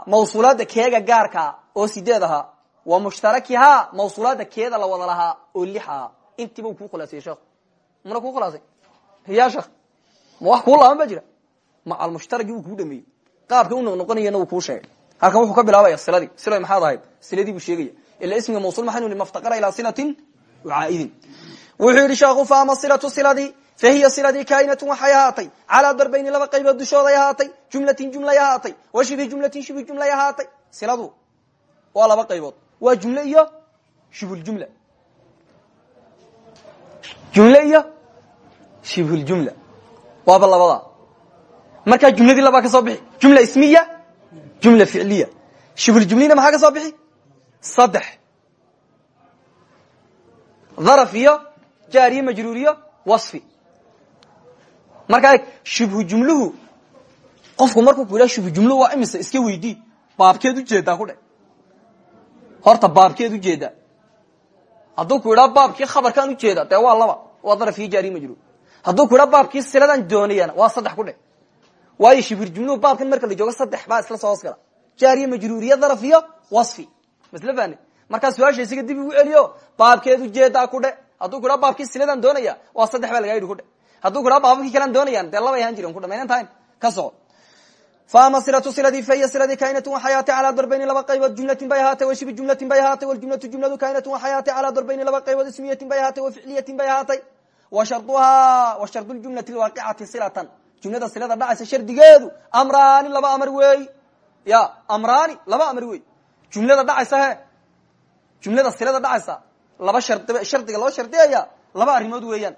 mawsulaada keega gaarkaa oo sideed ahaa wa mushtarakihaa mawsulaada keeda la wada lahaa oo lix ahaa. Intiiba u kuu khulaasiyey sheekh muna kuu khulaasay ya sheekh ma wax kuu laaban ba jira? Ma almushtaragi uu kuu dhameeyey. Qaabka u noqnoqonayana uu kuu sheegay. Halkan wuxuu ka bilaabaya siladii. Sila maxaad ahayd? Siladii buu sheegaya. Ila ismiga mawsul maxaynu nihi maftaqara ilaa silatin wacaaidin wuxuu yidhi sheekhu faama silatu siladii fahiya siladii kaainatun waxay ahaatay calaa darbayni laba qaybood dushooday ahaatay jumlatin jumlay ahaatay wa shibhi jumlatin shibhi jumlay ahaatay. Siladu waa laba qaybood. Waa jumle iyo shibhuljumla jumle. Iyo shibhuljumla waaba labadaa markaa jumladii labaa ka soo bixi jumla ismiya jumla ficliya. Shibhuljumlina maxaa ka soo bixi? Saddex. Dharaf iyo jaar iyo majruuriyo? Wasfi. Markaa shibhu jumluhu qofku markuu ku yidhaha shibhu jumluhu waa imise iska weydii baabkeed u jeedaa ku dhe horta baabkeed u jeedaa hadduu ku yidhaha baabkii khabarkaan ujeeda dee waa laba waa daraf iyo jaar iyo majruur. Hadduu ku yidhaha baabkii siladaan doonayana waa saddex ku dhe waayo shibhir jumluhu baabkan marka la joogo saddex baa isla soo hoos gala. Jaar iyo wasfi. Masla fahne markaa su'aasha dib ugu celiyo baabkeed u jeedaa ku dhe hadduu ku dhaha baabkii siladaan doonaya waa saddex baa lagaa yidhi ku dhe. Hadduu ku dhaha baababkii kalaan doonayaan dee labay ahaan jiren ku dhamaynan tahayn ka soco faama silatu siladii fahiya siladii kaainatun waxay ahaatay calaa darbayni laba qaybood jumlatin bay ahaatay wa shibi jumlatin bay ahaatay waljumlatu jumladu kaainatun waxay ahaatay calaa darbayni laba qaybood ismiyatin bay ahaatay wa ficliyatin bay ahaatay wa sharduhaa wa shardu ljumlati lwaaqicati silatan. Jumlada silada dhacaysa shardigeedu amraani laba amar weey. Ya amraani laba amar wey jumlada dhacaysa he. Jumlada silada dhacaysa laba shard shardiga loo shardiyaya laba arrimood weeyaan.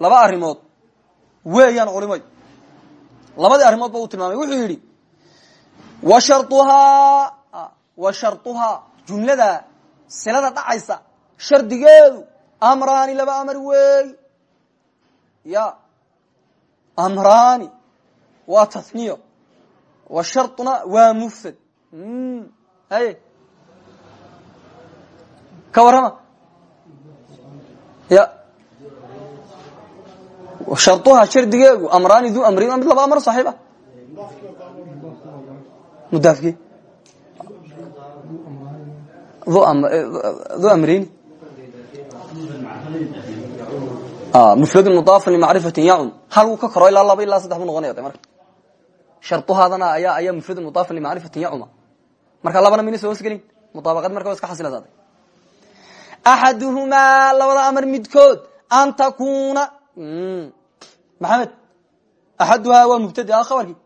Laba arrimood weeyaan culimay labadii arrimood ba uu tilmaamay. Wuxuu yidhi wa sharuhaa wa sharuhaa jumlada silada dhacaysa shardigeedu amraani laba amar weey. Ya amraani waa tahniyo wa sharuna waa mufrad haye ka warrama? Ya. Sharuhaa shardigeegu amraani du amrin mid laba amar saaxiib ah mudaafki du amrayni mufradu mudaafan limacrifatin yacun hal wuu ka koro ilaa laba ilaa saddex buu noqonaya de marka. Sharuhaadana ayaa ayaa mufradu mudaafan limacrifatin yacuma marka labana mina soo hosgelin mudaabaqad marka wa iska xasilasaada axaduhumaa labada amar midkood an takuna maxamed axaduhaa waa mubtadi a khabarkii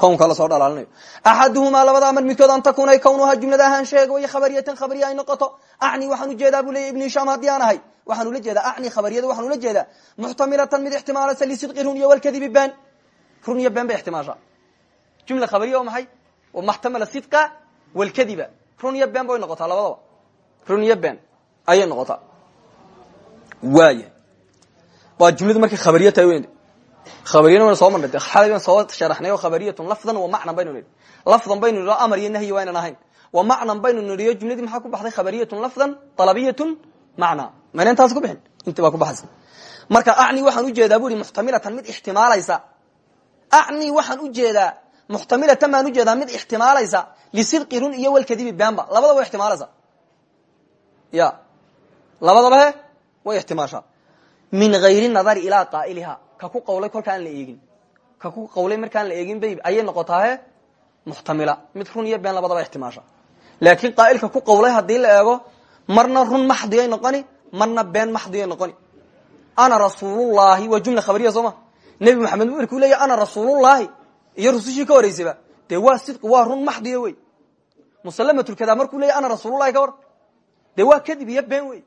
kownka la soo dhalaalinayo axaduhumaa labada amar midkood an takuna kawnuhaa jumlada ahaan sheega way khabariyatan khabariya ay noqoto acni waxaan u jeedaa buu leya ibn hishaam haddii aan ahay waxaan ula jeedaa acni khabariyada waxaan ula jeedaa muxtamilatan mid ixtimaalaysa lisidqi run iyo walkadibi been run iyo been bay ixtimaashaa jumla khabariya oo maxay run iyo been bay noqotaa labadaba. Run iyo been ayay noqotaa. Waaya waa jumladu markay khabariya tahay wen khabariyana wayna soo marnay. De xalay ban soo sharaxnay oo khabariyatun lafdan wa macnan baynu nidhi lafdan baynu nidhi amar iyo nahyi waynan ahayn. Wa macnan baynu nidhiyo jumladii maxaa ku baxday? Khabariyatun lafdan talabiyatun macna. Mayna intaas ku bixin? Inti baa ku baxaysa. Marka acni waxaan u jeedaa bu ihi muxtamilatan mid ixtimaalaysa. Acni waxaan u jeedaa muxtamilatan baan u jeedaa mid ixtimaalaysa lisidqi run iyo walkadibi beenba labadaba way ixtimaalaysa ya. Labadaba he way ixtimaashaa. Min hayri nadari ilaa qaa'iliha ka ku qawlay kolkaan la eegin. Ka ku qawlay markaan la eegin bay ayay noqotaahe muxtamila. Mid run iyo been labadaba ixtimaasha laakiin qaa'ilka ku qawlay haddii la eego marna run maxdiyay noqoni marna been maxdiyay noqoni. Ana rasuulullahi waa jumla khabariya soo ma? Nebi maxamed leeya ana rasuulullahi iyo rusushii ka horeysayba dee waa sidqi waa run maxdiya wey. Musallamatulkadaa markuu leeya ana rasuulullahi ka war. Dee waa kadib iyo been wey.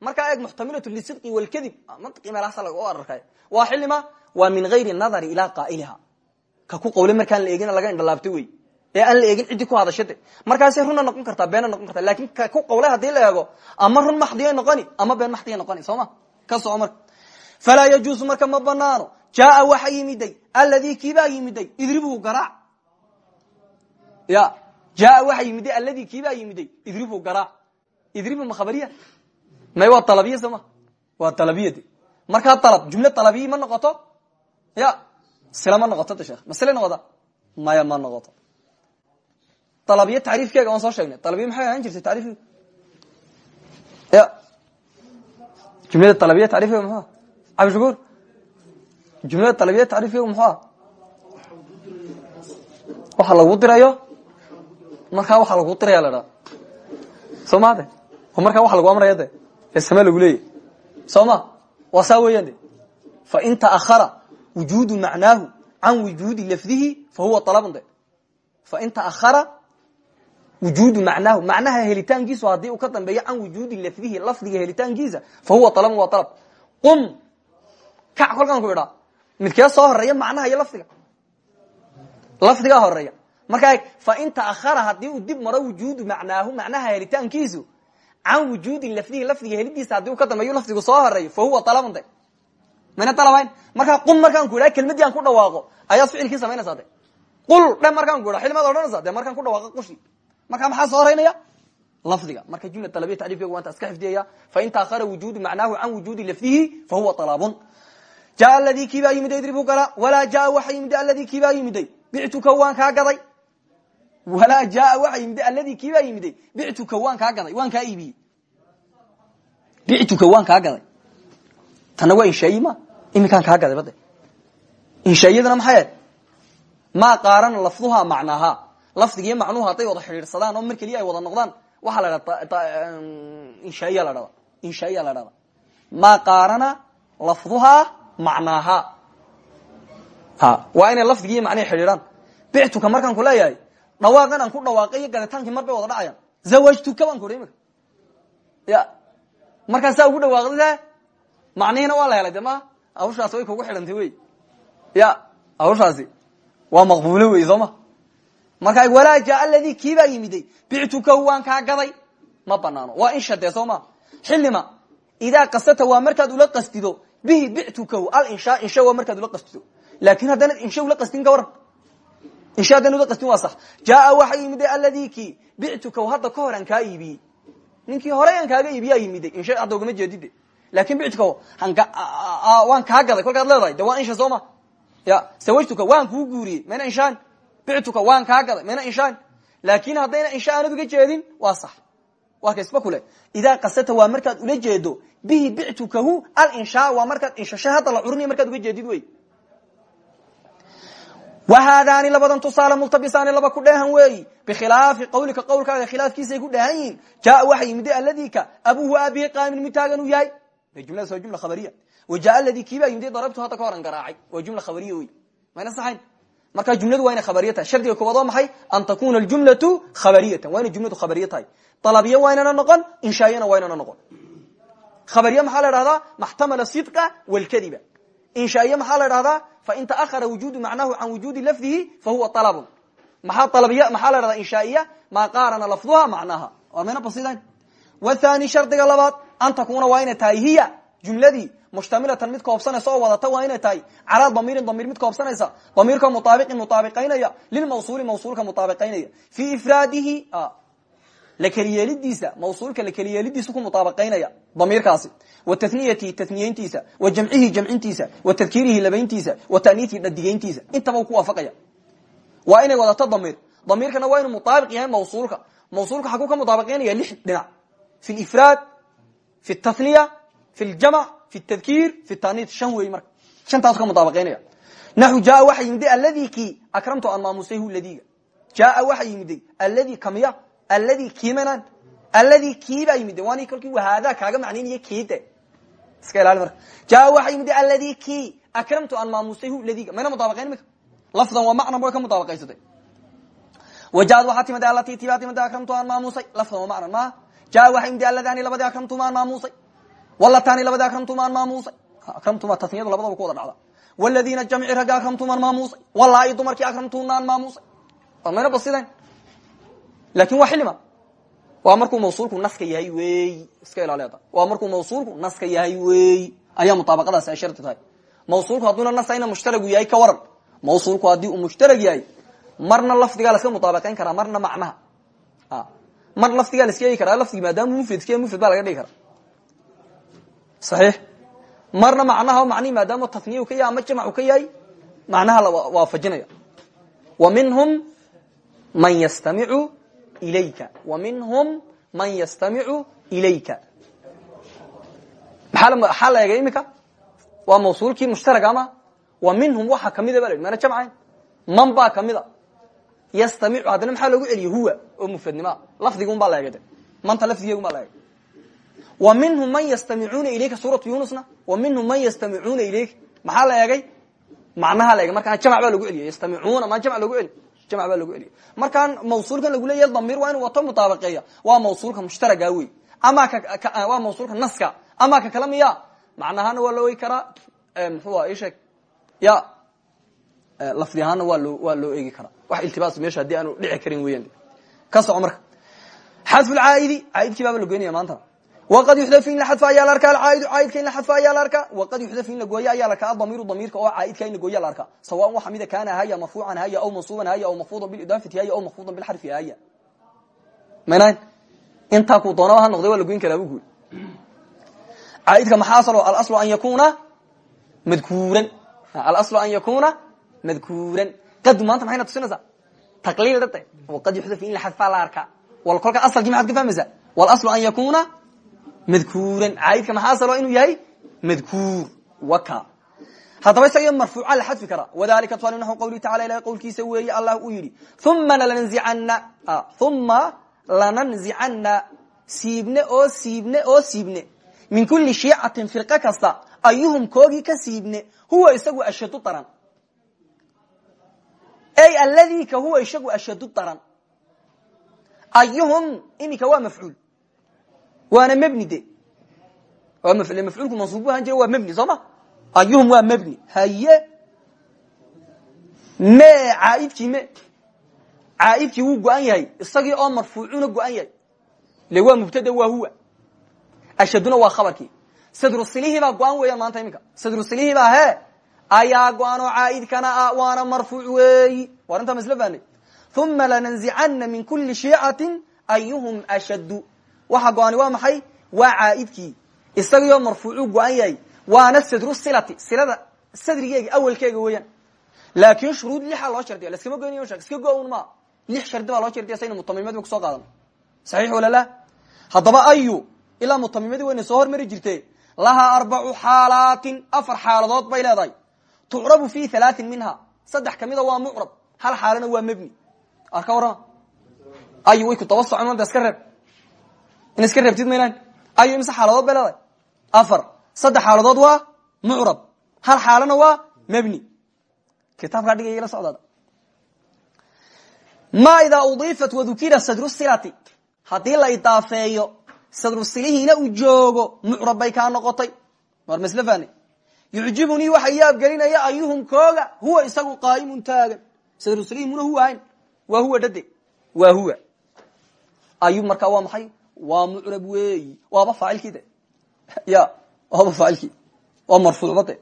Markaa eeg muxtamilatu lisidqi walkadib mantiqi meelahaasa laga ararkay. Waa xilima waa min hayri nadari ilaa qaa'iliha ka ku qawlay markaan la eegin laga indhalaabtay wey. Ee aan la eegin ciddii ku hadashade markaasay runna noqon kartaa beena noqon kartaa laakiin ka ku qawlay haddii la eego ama run maxdiyay noqoni ama been maxdiyay noqoni soo ma? Ka soco marka falaa yajuusu marka ma banaano jaaa waxa yimiday alladii kiibaa yimiday idribhu garaac ya jaaa waxa yimiday alladii kiibaa yimiday idribhu garaac idribhu ma khabariya may waa alabiya soo ma waa alabiyade markaa alab jumle alabiyi ma noqoto ya sila ma noqoto de sheekh masle noqota maya ma noqoto alabiya tacriifkeega waan soo sheegnay alabiya maxay ahaan jirtay tacriifkeega ya jumlada alabiya tacriifkeega muxua cabdishakuur jumlada alabiya tacriifkeegu muxua waxa lagu dirayo? Markaa waxa lagu diraya la dhaa soo maade oo markaa waxa lagu amraya de ee same lagu leeyahy soo ma? Waa saa weeyaan de fain taahara wujuudu macnaahu can wujuudi lafdihi fa huwa alabun de fain taahara wujuudu macnaahu macnaha helitaankiisu haddii uu ka dambeeyo can wujuudi lafdihi lafdiga helitaankiisa fa huwa alabun waa alab qum! Kac kolkaan ku idhaa midkee soo horreeya macnaha iyo lafdiga. Lafdigaa horreeya markaa fain taahara haddii uu dib maro wujuudu macnaahu macnaha helitaankiisu can wujuudi lafdihi lafdiga helidiisa haddii uu ka dambeeyo lafdigu soo horeeyo fa huwa alabun de. Mayna alabayn markaa qum markaan ku idhaa kelmadii aan ku dhawaaqo ayaad ficilkii samaynaysaa de. Qul dhe markaan ku idha xilmaad odhanaysa de markaan ku dhawaaqa qushi. Markaa maxaa soo horeynaya lafdiga. Marka jumla alabiya tacriifkeegu waanta iska xifdiyaya. Fain taahara wujuudu macnaahu can wujuudi lafdihi fa huwa alabun jaa aladii kiibaa yimiday idribu gala walaa jaa waxa yimiday aladii kiibaa yimiday? Bictuka waan kaa gaday. Walaa jaa waxa yimiday aladii kiibaa yimiday? Bictuka waan kaa gaday. Waan kaa iibiyey. Bictuka waan kaa gaday. Tanna waa inshaayi ma? Iminkaan kaa gaday bade inshaayadana maxay maa qaarana lafduhaa macnaaha. Lafdigiiyo macnuhu hadday wada xidhiidhsadaan oo mar keliya ay wada noqdaan waxaa la dhahda inshaaiya la dhahda inshaaiya la dhahda maa qaarana lafduhaa macnaaha. Ha waa inay lafdigiiyo macnihi xidhiidhaan. Bictuka markaan ku leeyahay dhawaaqan aan ku dhawaaqay iyo gaditaankii mar bay wada dhacayaan. Zawajtuka baan ku hi imika ya markaasaa ugu dhawaaqdide macnihiina waa la helay de ma hawshaasi way kugu xidhantay wey. Ya hawshaasi waa maqbuulo wey soo ma? Markaa walaa jaa aladii kiibaa yimiday bictuka waan kaa gaday. Ma banaano waa insha dee soo ma? Xilima idaa qasata waa markaad ula qastido bihi bictukahu alinsha insha waa markaad ula qastido laakin haddaanad insha ula qastin ka waran. Insha haddaan ula qastin waa sax. Jaaa waxa yimiday aladii ki bictukahu hadda ka hor aan kaa iibiyey ninkii horey aan kaaga iibiyaa yimiday insha hadda ugama jeedide. Laakin bictuka waan kaa gaday. Kolkaad leedahay de waa insha soo ma. Ya sawajtuka waan kuu guuriyey. Mayna inshaan. Bictuka waan kaa gaday. Mayna inshaan. Laakin haddayna insha aanad uga jeedin waa sax waa kaisba kule idaa qasata waa markaad ula jeedo bihi bictukahu alinshaa waa markaad inshasha hadda la curinayo markaad uga jeedid wey. Wahaadaani labadan tusaale multabisaani laba ku dheehan weeyi. Bikhilaafi qawlika qawlkaaga khilaafkiisay ku dheehan yihiin jaa waxa yimid aladika abuhu aabihi qaamin mid taagan uu yahay. Jumladaas waa jumla khabariya. Wa jaa aladii kiibaa yimid darabtu hadda ka horan garaacay. Waa jumla khabariya wey mayna saxayn marka jumladu waa inay khabariya tahay shardiga koowaad waa maxay? An takuna aljumlatu khabariyatan. Waa inay jumladu khabariya tahay. Dalabiya waa inana noqon inshaayana waa inana noqon. Khabariya maxaa la dhahdaa maxtamala sidqa walkadiba inshaa'iye maxaa la dhahdaa fain taahara wujuudu macnahu can wujuudi lafdihi fahuwa alabun maxaa alabiya maxaa la dhahdaa inshaa'iya maa qaarana lafduha macnaha. Waa mayna basidayn wathani shardiga labaad an takuna waa inay tahay hiya jumladii mushtamilatan mid koobsanaysa oo wadata waa inay tahay calaa damiirin damiir mid koobsanaysa damiirka mutaabiqin mutaabiqaynaya lilmawsuuli mawsuulka mutaabiqaynaya fii ifraadihi la keliyeelidiisa mawsuulka la ku mutaabaqaynaya damiirkaasi wa taniyatihi taniyeyntiisa wa jamcihi jamcintiisa wa tadkiirihi labayntiisa wa taniihi dhadigeyntiisa intaba ku waafaqaya waa inay wadato damiir damiirkana waa inuu mutaabiq yahay mawsuulka mawsuulka xaguu ka mutaabaqaynaya lix dhinac fi lifraad fi taniya fi ljamc fi tadkiir fi taniid shan wey marka shantaas ka mudaabaqaynaya naxu jaa waxa yimid aladi kii akramtu aan maamusay hu ladiga jaa waxa yimiday aladi kamiya aladi kiimanan aladi kiibaa yimid waani kolkii wahaada kaaga macnaynaya kiide iska ilaali marka jaa waxa yimid aladi ki akramtu aan maamusay hu ladiga mayna mudaabaqayn imika lafdan waa macnan way ka mudaabaqaysatay wajaad waxaa timid alati tibaa timid akramtu aan maamusay lafdan waa macnan maaha jaa waxa yimid aladani labadii akramtuma aan maamusay walatani labadii akramtuma aan maamusay akramtuma tasniyadu labadaba ku wada dhacda wladiina jamci ragga akramtumaan maamuusay walaa dumarkii akramtunaan maamuusay mayna basidayn laakiin waa xilima waa markuu mawsuulku naska yahay wey iska ilaaliada waa markuu mawsuulku naska yahay wey ayaa mutaabaqadaasi ay shardi tahay. Mawsuulku hadduuna nasayna mushtaragu yahay ka waran. Mawsuulku haddii uu mushtarag yahay marna lafdigaa laska mutaabaqayn karaa marna macnaha. Mar lafdigaa laska eegi karaa lafdigi maadaama mufradk mufrad baa laga dhigi karaa saxiix marna macnaha macnihi maadaama taniya ka yahay ama jamcu ka yahay macnaha la waafajinaya wa minhum man yastamicu ilayka wa minhum man yastamicu ilayka maxaa la eegay imika waa mawsuulkii mushtarag ama wa minhum waxa kamida ba la yidhi mana jamcayn man baa kamida yastamicu haddana maxaa loogu celiye huwa oo mufradnimoa lafdigun baa la eegay de manta lafdigeegun baa la eegay wa minhum man yastamicuuna ilayka suuratu yunusna wa minhum man yastamicuuna ilayka? Maxaa la eegay? Macnaha la eegay. Markaa jamc baa lagu celiya yastamicuuna ma jamc lagu celi jamc baa lagu celiya markaan mawsuulkan lagu leeyahy damiir waa inuu wato mutaabaqeeya waa mawsuulka mushtaraga wey ama waa mawsuulka naska. Ama ka kala miya. Macnahana waa loo egi karaa mxuu a isheeg ya lafdi ahaana waa loo waa loo eegi karaa. Wax iltibaas meesha haddii aanu dhici karin weyan ka soco marka. Xadfu lcaaidi caaidkii baaba la goynaya maanta wqad yuxdaf in la xadfa ayaa la arkaa alcaaidu caaidka in la xadfa ayaa la arkaa waqad yuxdaf in la gooyo ayaa la arkaa adamiiru damiirka oo caaidka in la gooya la arkaa sawaan waxa mida kaana haya marfuucan haya aw mansuuban haya aw makfuudan bilidaafati haya aw makfuudan bilxarfi haya maynan intaa kuu doonaba ha noqday waa la goyn karaa bu guuri caaidka maxaa aslo alaslu an yakuna madkuuran alaslu an yakuna madkuuran qadu maanta maxayna tusinaysaa taqliil dhade waqad yuxdaf in la xadfaa la arkaa wal kolka asalkii maxaad ka fahmaysaa walaslu an yakuna madkuuran. Caaidka maxaa asalo inuu yahay madkuur waka haddaba isaga marfuuca la xadfi karaa wadalika tusaale naxu qawlihi tacala ilahi qowlkiisa weeye allah uu yidhi uma lananzicana uma lananzicana siibne oo siibne oo siibne. Min kuli shiicatin firqo kasta ayuhum koogii ka siibne huwa isagu ashadu daran ey aladi ka huwa ashadu daran ayuhum iminka waa mafcuul waana mebni de mafcuulku mansuub bu ahaan jira waa mebni soo ma ayuhum waa mebni haye me caaidkii me caaidkii wuu go-an yahay isagii oo marfuucuna go-an yahay le waa mubtada waa huwa ashaduna waa khabarkii sadrusilihii baa go-an weeyaan maanta iminka sadrusilihii baa he ayaa go-an oo caaidkana ah waana marfuuc weeyi war intaa ma isla fahnay uma lananzicana min kuli shiicatin ayuhum ashaddu waxa go-ani waa maxay? Waa caaidkii. Isagiioo marfuucu go-an yahay. Waana sadru silati. Silada sadrigeega awelkeega weeyaan. Laakin shuruud lixaa loo shardiya laskama goynayo shek iska go-un ma. Lix shardi loo shardiya sayna mutamimad ba ku soo qaadan saxiix wala la? Haddaba ayu ilaa mutamimadi wayna soo hormari jirte lahaa arbacu xaalaatin. Afar xaaladood bay leedahay. Tucrabu fi halaatin minha saddex kamida waa mucrab. Hal xaalana waa mebni arka warama ayu way ku daba socon manta in iska reebtid maynaan ayu imse xaaladood bay leedahay afar. Saddex xaaladood waa mucrab. Hal xaalana waa mebni kitaabkaa dhigaya la socdaada. Ma idaa udiifat wadukira sadru silati. Haddii la idaafeeyo sadru silihiina uu joogo mucrab bay kaa noqotay. War masle fani yucjibunii waxa yaabgelinaya ayuhum kooga huwa isagu qaa'imun taagan. Sadru silihi muna huwa ahayn waa huwa dhade waa huwa. Ayub markaa waa maxay waa mucrab weeyi. Waaba faacilkii de. Ya waaba faacilkii. Waa marfuucba de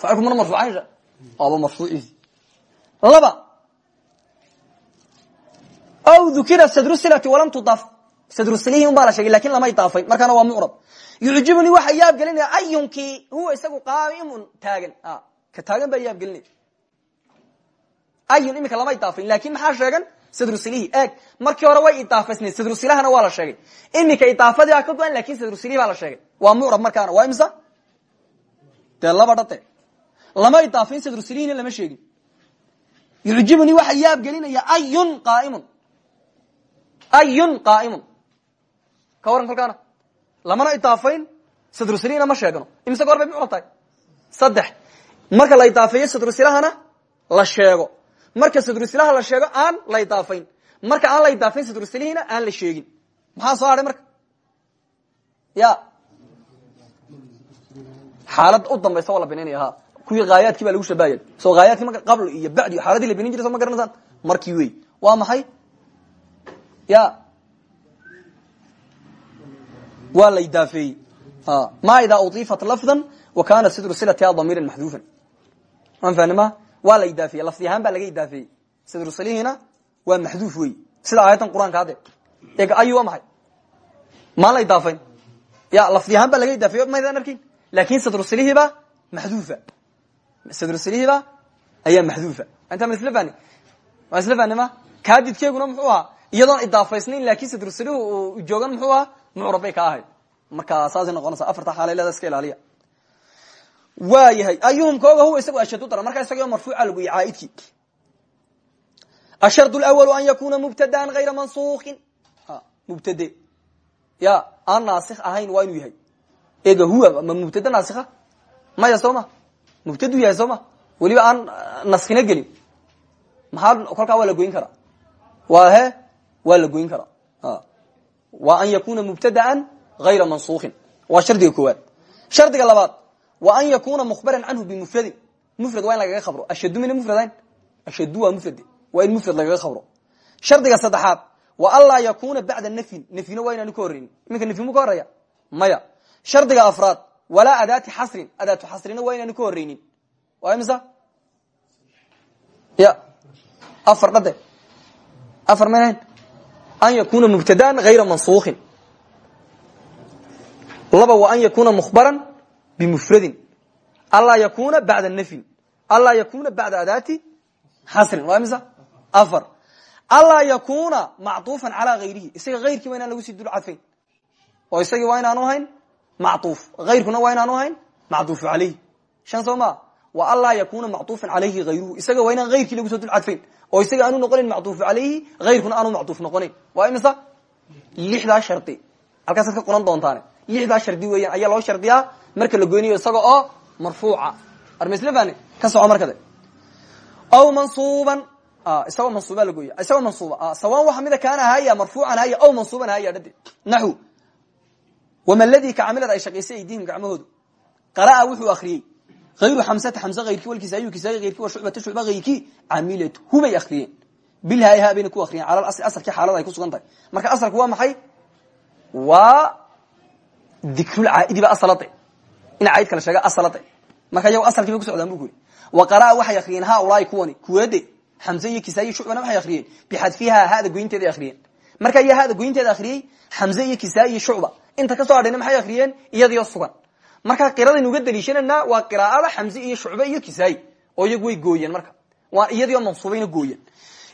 faacilku mana marfuucayn waaba marfuuciisi. Laba. Aw dukira sadru silati walam tudaf. Sadru silihi un baa la sheegay laakiin lama idaafayn markaana waa mucrab. Yucjibunii waxa yaabgelinaya ayunkii huwa isagu qaaimun taagan. Ka taagan baa yaabgelinaya ayun imika lama idaafayn laakiin maxaa sheegan sadrusilhi eeg markii hore way idaafaysnayd sadrusilahana waa la sheegay. Iminka idaafadii baa ka go-an laakiin sadrusilhi baa la sheegay. Waa mucrab markaana waa imsa dee laba lama idaafayn sadrusilihina lama sheegin. Yucjibuni waxa yaab gelinaya ayun qaaimun ayun qaaimun ka waran kolkaana. Lamana idaafayn sadrusilihina ma sheegno. Imise goor bay mucrab tahay? Saddex. Marka la idaafeeyo sadrusilahana la sheego marka sadrusilaha la sheego aan la idaafayn marka aan la idaafayn sadrusilihina aan la sheegin. Maxaa soo hadhay marka? Ya. Xaalad u dambaysa waa la binaynaya ha. Kuwii haayaadkii lagu shabahaya so haayaadkii marka qabl iyo bacdi xaaladii la binin jiray soo ma markii wey waa maxay? Ya. Waa la idaafeeyey ma ida uifat lafdan wa kana sidru silatiha damiiran maxduufan ma waa la idaafiyey lafdi ahaan baa laga idaafeeyey sidru silihina waa maxduuf wey sida aayaddan qur'aanka eg ayu waa maxay? Maan la idaafayn ya lafdi ahaan baa laga idaafeey maydaan arkin. Lakin sadrusilihiba maxduufa. Sadrusilihiba ayaa maxduufa. Inta ma isla fahni ma isla fahni ma? Kaadidkeeguna muxuu ahaa iyadoon idaafaysnayn laakiin sadrusilihu uu joogan muxuu ahaa mucrab bay ka ahayd marka saasay noqonaysa afarta xaala leeda iska ilaaliya waa yahay ayuhum kooga huwa isagu ashad u daran. Markaa isagao marfuuca lagu yihi caaidkii ashard lwalu an yakuna mubtadaan gayra mansuukin mubtade. Ya aan naasik ahayn waa inuu yahay. Ega huwa ma mubtade naasikha? Maya soo mubtadu yahay soo ma? Aan naskina gelin. Maxaa kolkaa waa la goyn karaa? Waa he? Waa la goyn karaa. Wa an yakuna mubtadaan ayra mansuukin waa shardiga koowaad. Shardiga labaad wa an yakuna mukhbaran canhu bimufradin mufrad. Waa in lagaga khabro. Ashadu mina mufradayn? Ashadu waa mufrad. Waa in mufrad lagaga khabro. Shardiga saddexaad wa anlaa yakuna bacda nafyin. Nafyina waa inaanu ka horeynin iminka nafyi mu ka horeya maya. Shardiga afraad walaa adaati xasrin adaatu xasrina waa inaanu ka horeynin waa imisa? Ya. Afar dhade afar maynahayn an yakuna mubtadaan ayra mansuukin laba wa an yakuna mukhbaran bimufradin anlaa yakuna bacda nafyin anlaa yakuna bacda adaati xasrin waa imisa afar anlaa yakuna macuufan calaa hayrihi isaga hayrkii waa inaan lagu sii dul cadfayn oo isagii waa inaanu ahayn macuuf hayrkuna waa inaanu ahayn macuufu alayhi shan soo ma wa anlaa yakuna macuufan alayhi hayruhu isaga waa inaan hayrkii lagu soo dul cadfayn oo isaga aanu noqonayn macuufu alayhi hayrkuna aanu macuuf noqonayn waa imisa lixdaa shardi halkaasad ka qoran doontaane lixdaa shardi weeyaan ayaa loo shardiyaa marka la goynayo isaga oo marfuuca. Armasla fahne ka soco markade aw mansuuban isagoo mansuuba la gooya isagoo mansuuba sawaan waxa mida kaana haya marfuucan haya aw mansuuban haya dhade naxu wama ladii ka camilad ay shaqaysay aydihim gacmahoodu? Qara'a wuxuu akriyey ayru xamsata xamse ayrki walkiisa ayu kiisa ayrki wa shucbata shucba ayrki camilat hubay akriyeen bilhaa ha bayna ku akriyeen cala asli asalkii xaalada ay ku sugan tahay marka asalku waa maxay? Waa dikrulcaaidi ba asalade in caaid kala sheega asalade marka iyago asalkii bay ku socdaan bu ku yiri wa qaraa waxay akriyeen haulaai kuwani kuweede. Xamse iyo kisaa iyo shucbana waxay akriyeen bixadfiha hada goynteeday akriyeen marka iyo hada goynteeda akriyey xamse iyo kisaa iyo shucba. Inta ka soo hadhayna maxay akriyeen iyadiyo sugan. Marka qiradaynu uga daliishanayna waa qiraa'ada xamse iyo shucbe iyo kisaay oo iyagu way gooyeen marka. Waa iyadiyo mansuubayna gooyeen.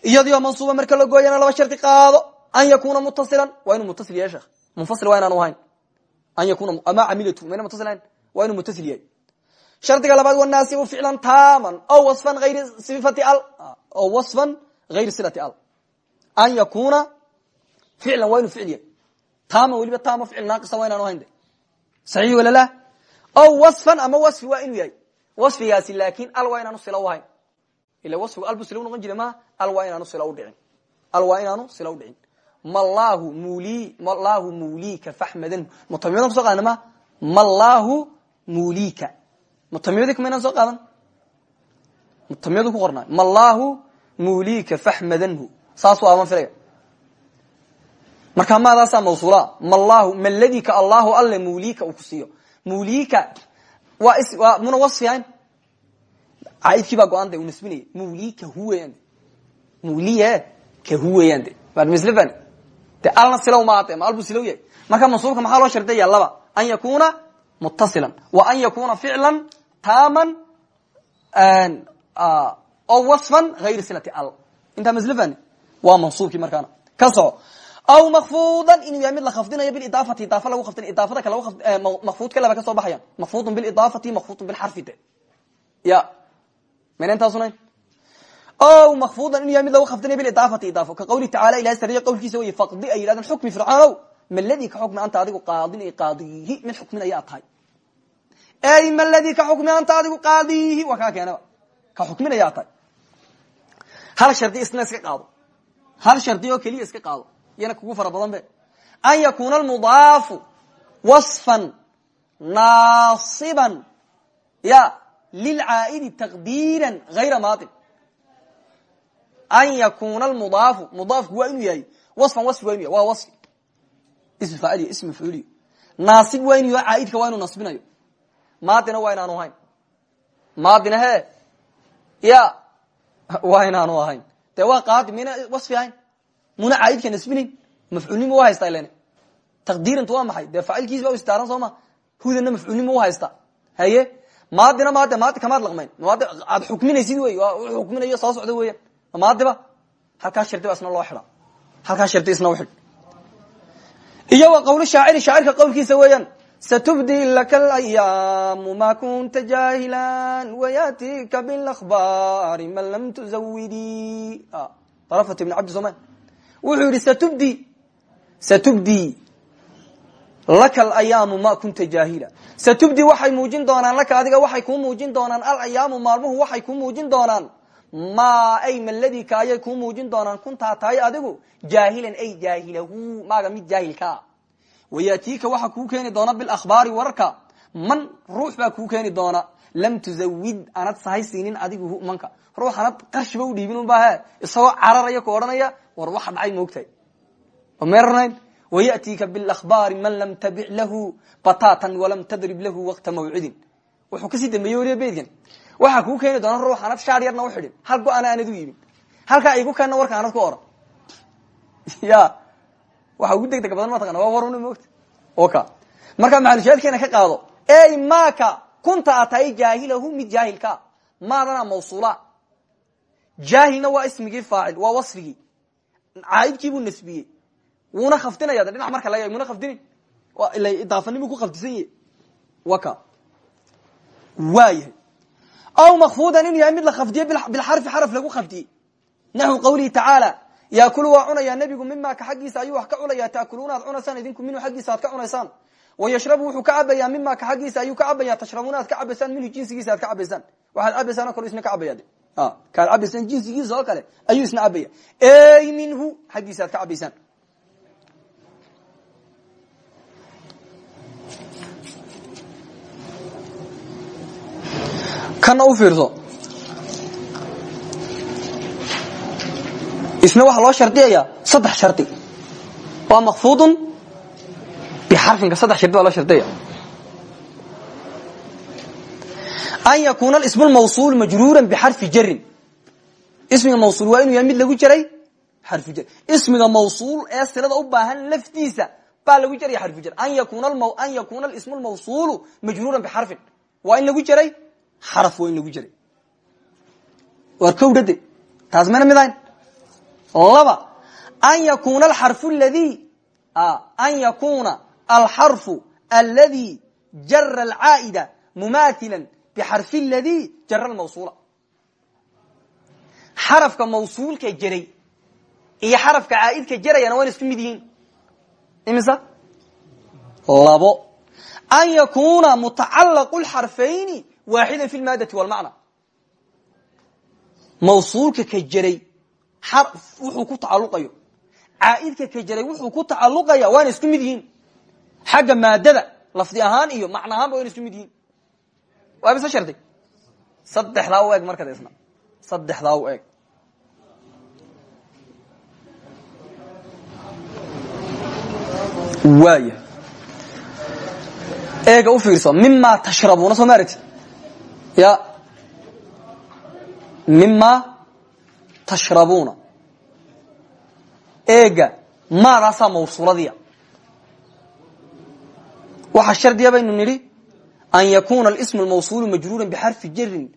Iyadiyo mansuuba marka la gooyana laba shardi qaado. An yakuna mutasilan waa inuu mutasil yahay munfasil waa inaanu ahayn an yakuna ama camilatu mayna mutasil ahayn waa inuu mutasil yahay shardiga labaad wanaasibu ficlan taaman o wasfan ayri sifati al o wasfan hayri silati al an yakuna ficlan waa inuu ficil yahay taaman weliba taama ficil naaqisa waa inaanu ahayn de saxiix wala la o wasfan ama wasfi waa inuu yahay wasfigaasi laakin al waa inaanu sila u ahayn ila wasfigu al bu sila u noqon jira ma al waa inaanu sila udhicin al waa inaanu sila udhicin mallahu mulika faxmadan mutamimidan kuso qaadana ma? Mallahu mulika mutamimadi kumaynaan soo qaadan? Mutamimadu ku qornay mallahu mulika faxmadanhu saasuu aban filaya markaa maadaasaa mawsuula. Mallahu maladika allahu alle mulika uu ku siiyo. Mulika waa waa muna wasfi ahayn. Caaidkii baa go'aan de uu nasbinaya mulika hu weeyaan de muliye ka hu weeyaan de waadmislefan de alna silow maate ma albu silow yahay marka mansuubka maxaa loo shardaya laba. An yakuna mutasilan wa an yakuna ficlan taaman o wasfan hayri silati al. Intaa maslefan waa mansuubkii markaana. Ka soco aw makfudan inuu yahay mid la khafdinayo bilidaafati idaafa lagu khafdinayo idaafada kale makfud kaleba ka soo baxayan makfudun bilidaafati makfudun bilxarfi de ya mayna intaasunayn o makfudan inuu yahay mid lagu khafdinayo bilidaafati idaafo ka qawli tacala ilahay sariya qawlkiisa wey faqdi ay yidhahdeen xukmi fircoonow maladi ka xukmi anta adigu qaadin ay qaadihi mid xukmin ayaa tahay ey maladi ka xukmi anta adigu qaadihi waa kaa keenaba ka xukmin ayaa tahay hal shardi isna iska qaado hal shardi oo keliya iska qaado iyana kugu fara badan be an yakuna almudaafu waصfan naasiban ya lilcaa'idi taqdiira hayra maadin an yakuna almudaafu mudaafku waa inuu yahay waصfan waصfi waa inu yahy waa waصfi ism faaciliyo ism mafcuuliyo naasib waa inu yaho caaidka waa inuu nasbinayo maadina waa inaanu ahayn maadina he ya waa inaanu ahayn de waa qaadi mayna waصfi ahayn muna caaidka nasbinayn mafcuulnima u haysta ilen taqdiirantu waa maxay dee faacilkiis ba istaaran soo ma hudana mafcuulnima u haysta haye maadina maade maadi kamaad laqmayn maadi aad xukminaysid wey xukminayo soo socda weyan maadiba halkaa shardi ba isna loo xidha halkaa shardi isna uxidh iyo wa qawl shaaciri shaacirka qawlkiisa weeyaan satubdi laka alayaamu ma kunta jaahilan wayatika bilahbaari man lam tuzawidi arafat ibn cabdi soma wuxuu yihi satubdi satubdi laka alayaamu ma kunta jaahila. Satubdi waxay muujin doonaan laka waxay kuu muujin doonaan alayaamu maalmuhu waxay kuu muujin doonaan ma ay maladi ka ayay kuu muujin doonaan kuntaa tahay adigu jaahilan ay jaahilahu maaga mid jaahilkaa wayaatiika waxa kuu keeni doona bilahbaari wararka. Man ruux baa kuu keeni doona. Lam tuzawid anad sahay siinin adigu manka. Ruux anad qarshiba udhiibin unbahe isagoo cararaya ku odhanaya war waxa dhacay moogtahay mernayn wayatika bilahbaari man lam tabic lahu batatan walam tadrib lahu wakta mawcidin wuxuu ka sii dambeeyey weliba waxaa kuu keeni doona ruux anad shaar yarna uxidhin hal go-ana aanad u iibin. Halkaa igu keenna warka anad ku oran. [LAUGHS] Ya. Waxa ugu deg deg badan mataqana waa waruna moogta. Oka. Marka maxalushaadkeena ka qaado ey maka kunta a tahay jaahilahu mid jaahilka? Maadana mawsuula. Jaahilna waa ismigii faacil waa wasfigii. Caaidkiibuu nasbiyey. Wuuna khafdinaya de dhinac marka laga muna khafdinin. Ila idaafanimuu ku khafdisan waka. Waa yahay aw makfudan inuu yahay mid la khafdiye bilxarfi xaraf lagu khafdiyey naxwu qawlihi tacaala yaakulu waa cunayaa nebigu mima ka xaggiisa ayuu wax ka cunaya taakuluuna ad cunaysaan idinku minhu xaggiisa aad ka cunaysaan wayashrabu wuxuu ka cabayaa mima ka xaggiisa ayuu ka cabaya tashrabuuna aad ka cabaysaan minhu jinsigiisa aad ka cabaysaan waxaad cabaysaan o kale isna ka cabaya kaad cabaysaan jinsigiisa oo kale ayuu isna cabaya ey minhu xaggiisa aad ka cabaysaan kana u fiirso? Isna waxaa loo shardiyaya saddex shardi waa makfudun bixarfinka saddex shardi baa loo shardiyaya an yakuna ism mawsul majruura bxarfi jarin ismiga mawsul waa inuu yahay mid lagu jaray xarfu jar ismiga mawsul ee silada u baahan laftiisa baa lagu jaraya xarfu jar an yakuna ism mawsulu majruura bxarfin waa in lagu jaray xaraf waa in lagu jaray waar kowdhade taas mana mid ahayn laba an yakuna aarfu ladi an yakuna alxarfu aladi jara alcaa'ida mumaatila bxarfi ladi jara mawsula xarafka mawsuulka jaray iyo xarafka caaidka jarayana wayna isku mid yihiin. Labo an yakuna mutacalaqu lxarfayni waaxida fi lmaadati walmacna mawsuulka ka jaray wuxuu ku tacaluqayo caaidka ka jaray wuxuu ku tacaluqaya waana isku mid yihiin xagga maadada lafdi ahaan iyo macno ahaanba wayna isku mid yihiin waa mise shardi saddexdaa u eg markad isna saddexdaa u eg waaya eega u fiirso mima tashrabuuna soo ma aragti ya mima tashrabuuna eega maadaasaa mawsuuladiya waxaa shardiya baynu nidhi an yakuna alsm lmawsulu majruura bxarfi jarin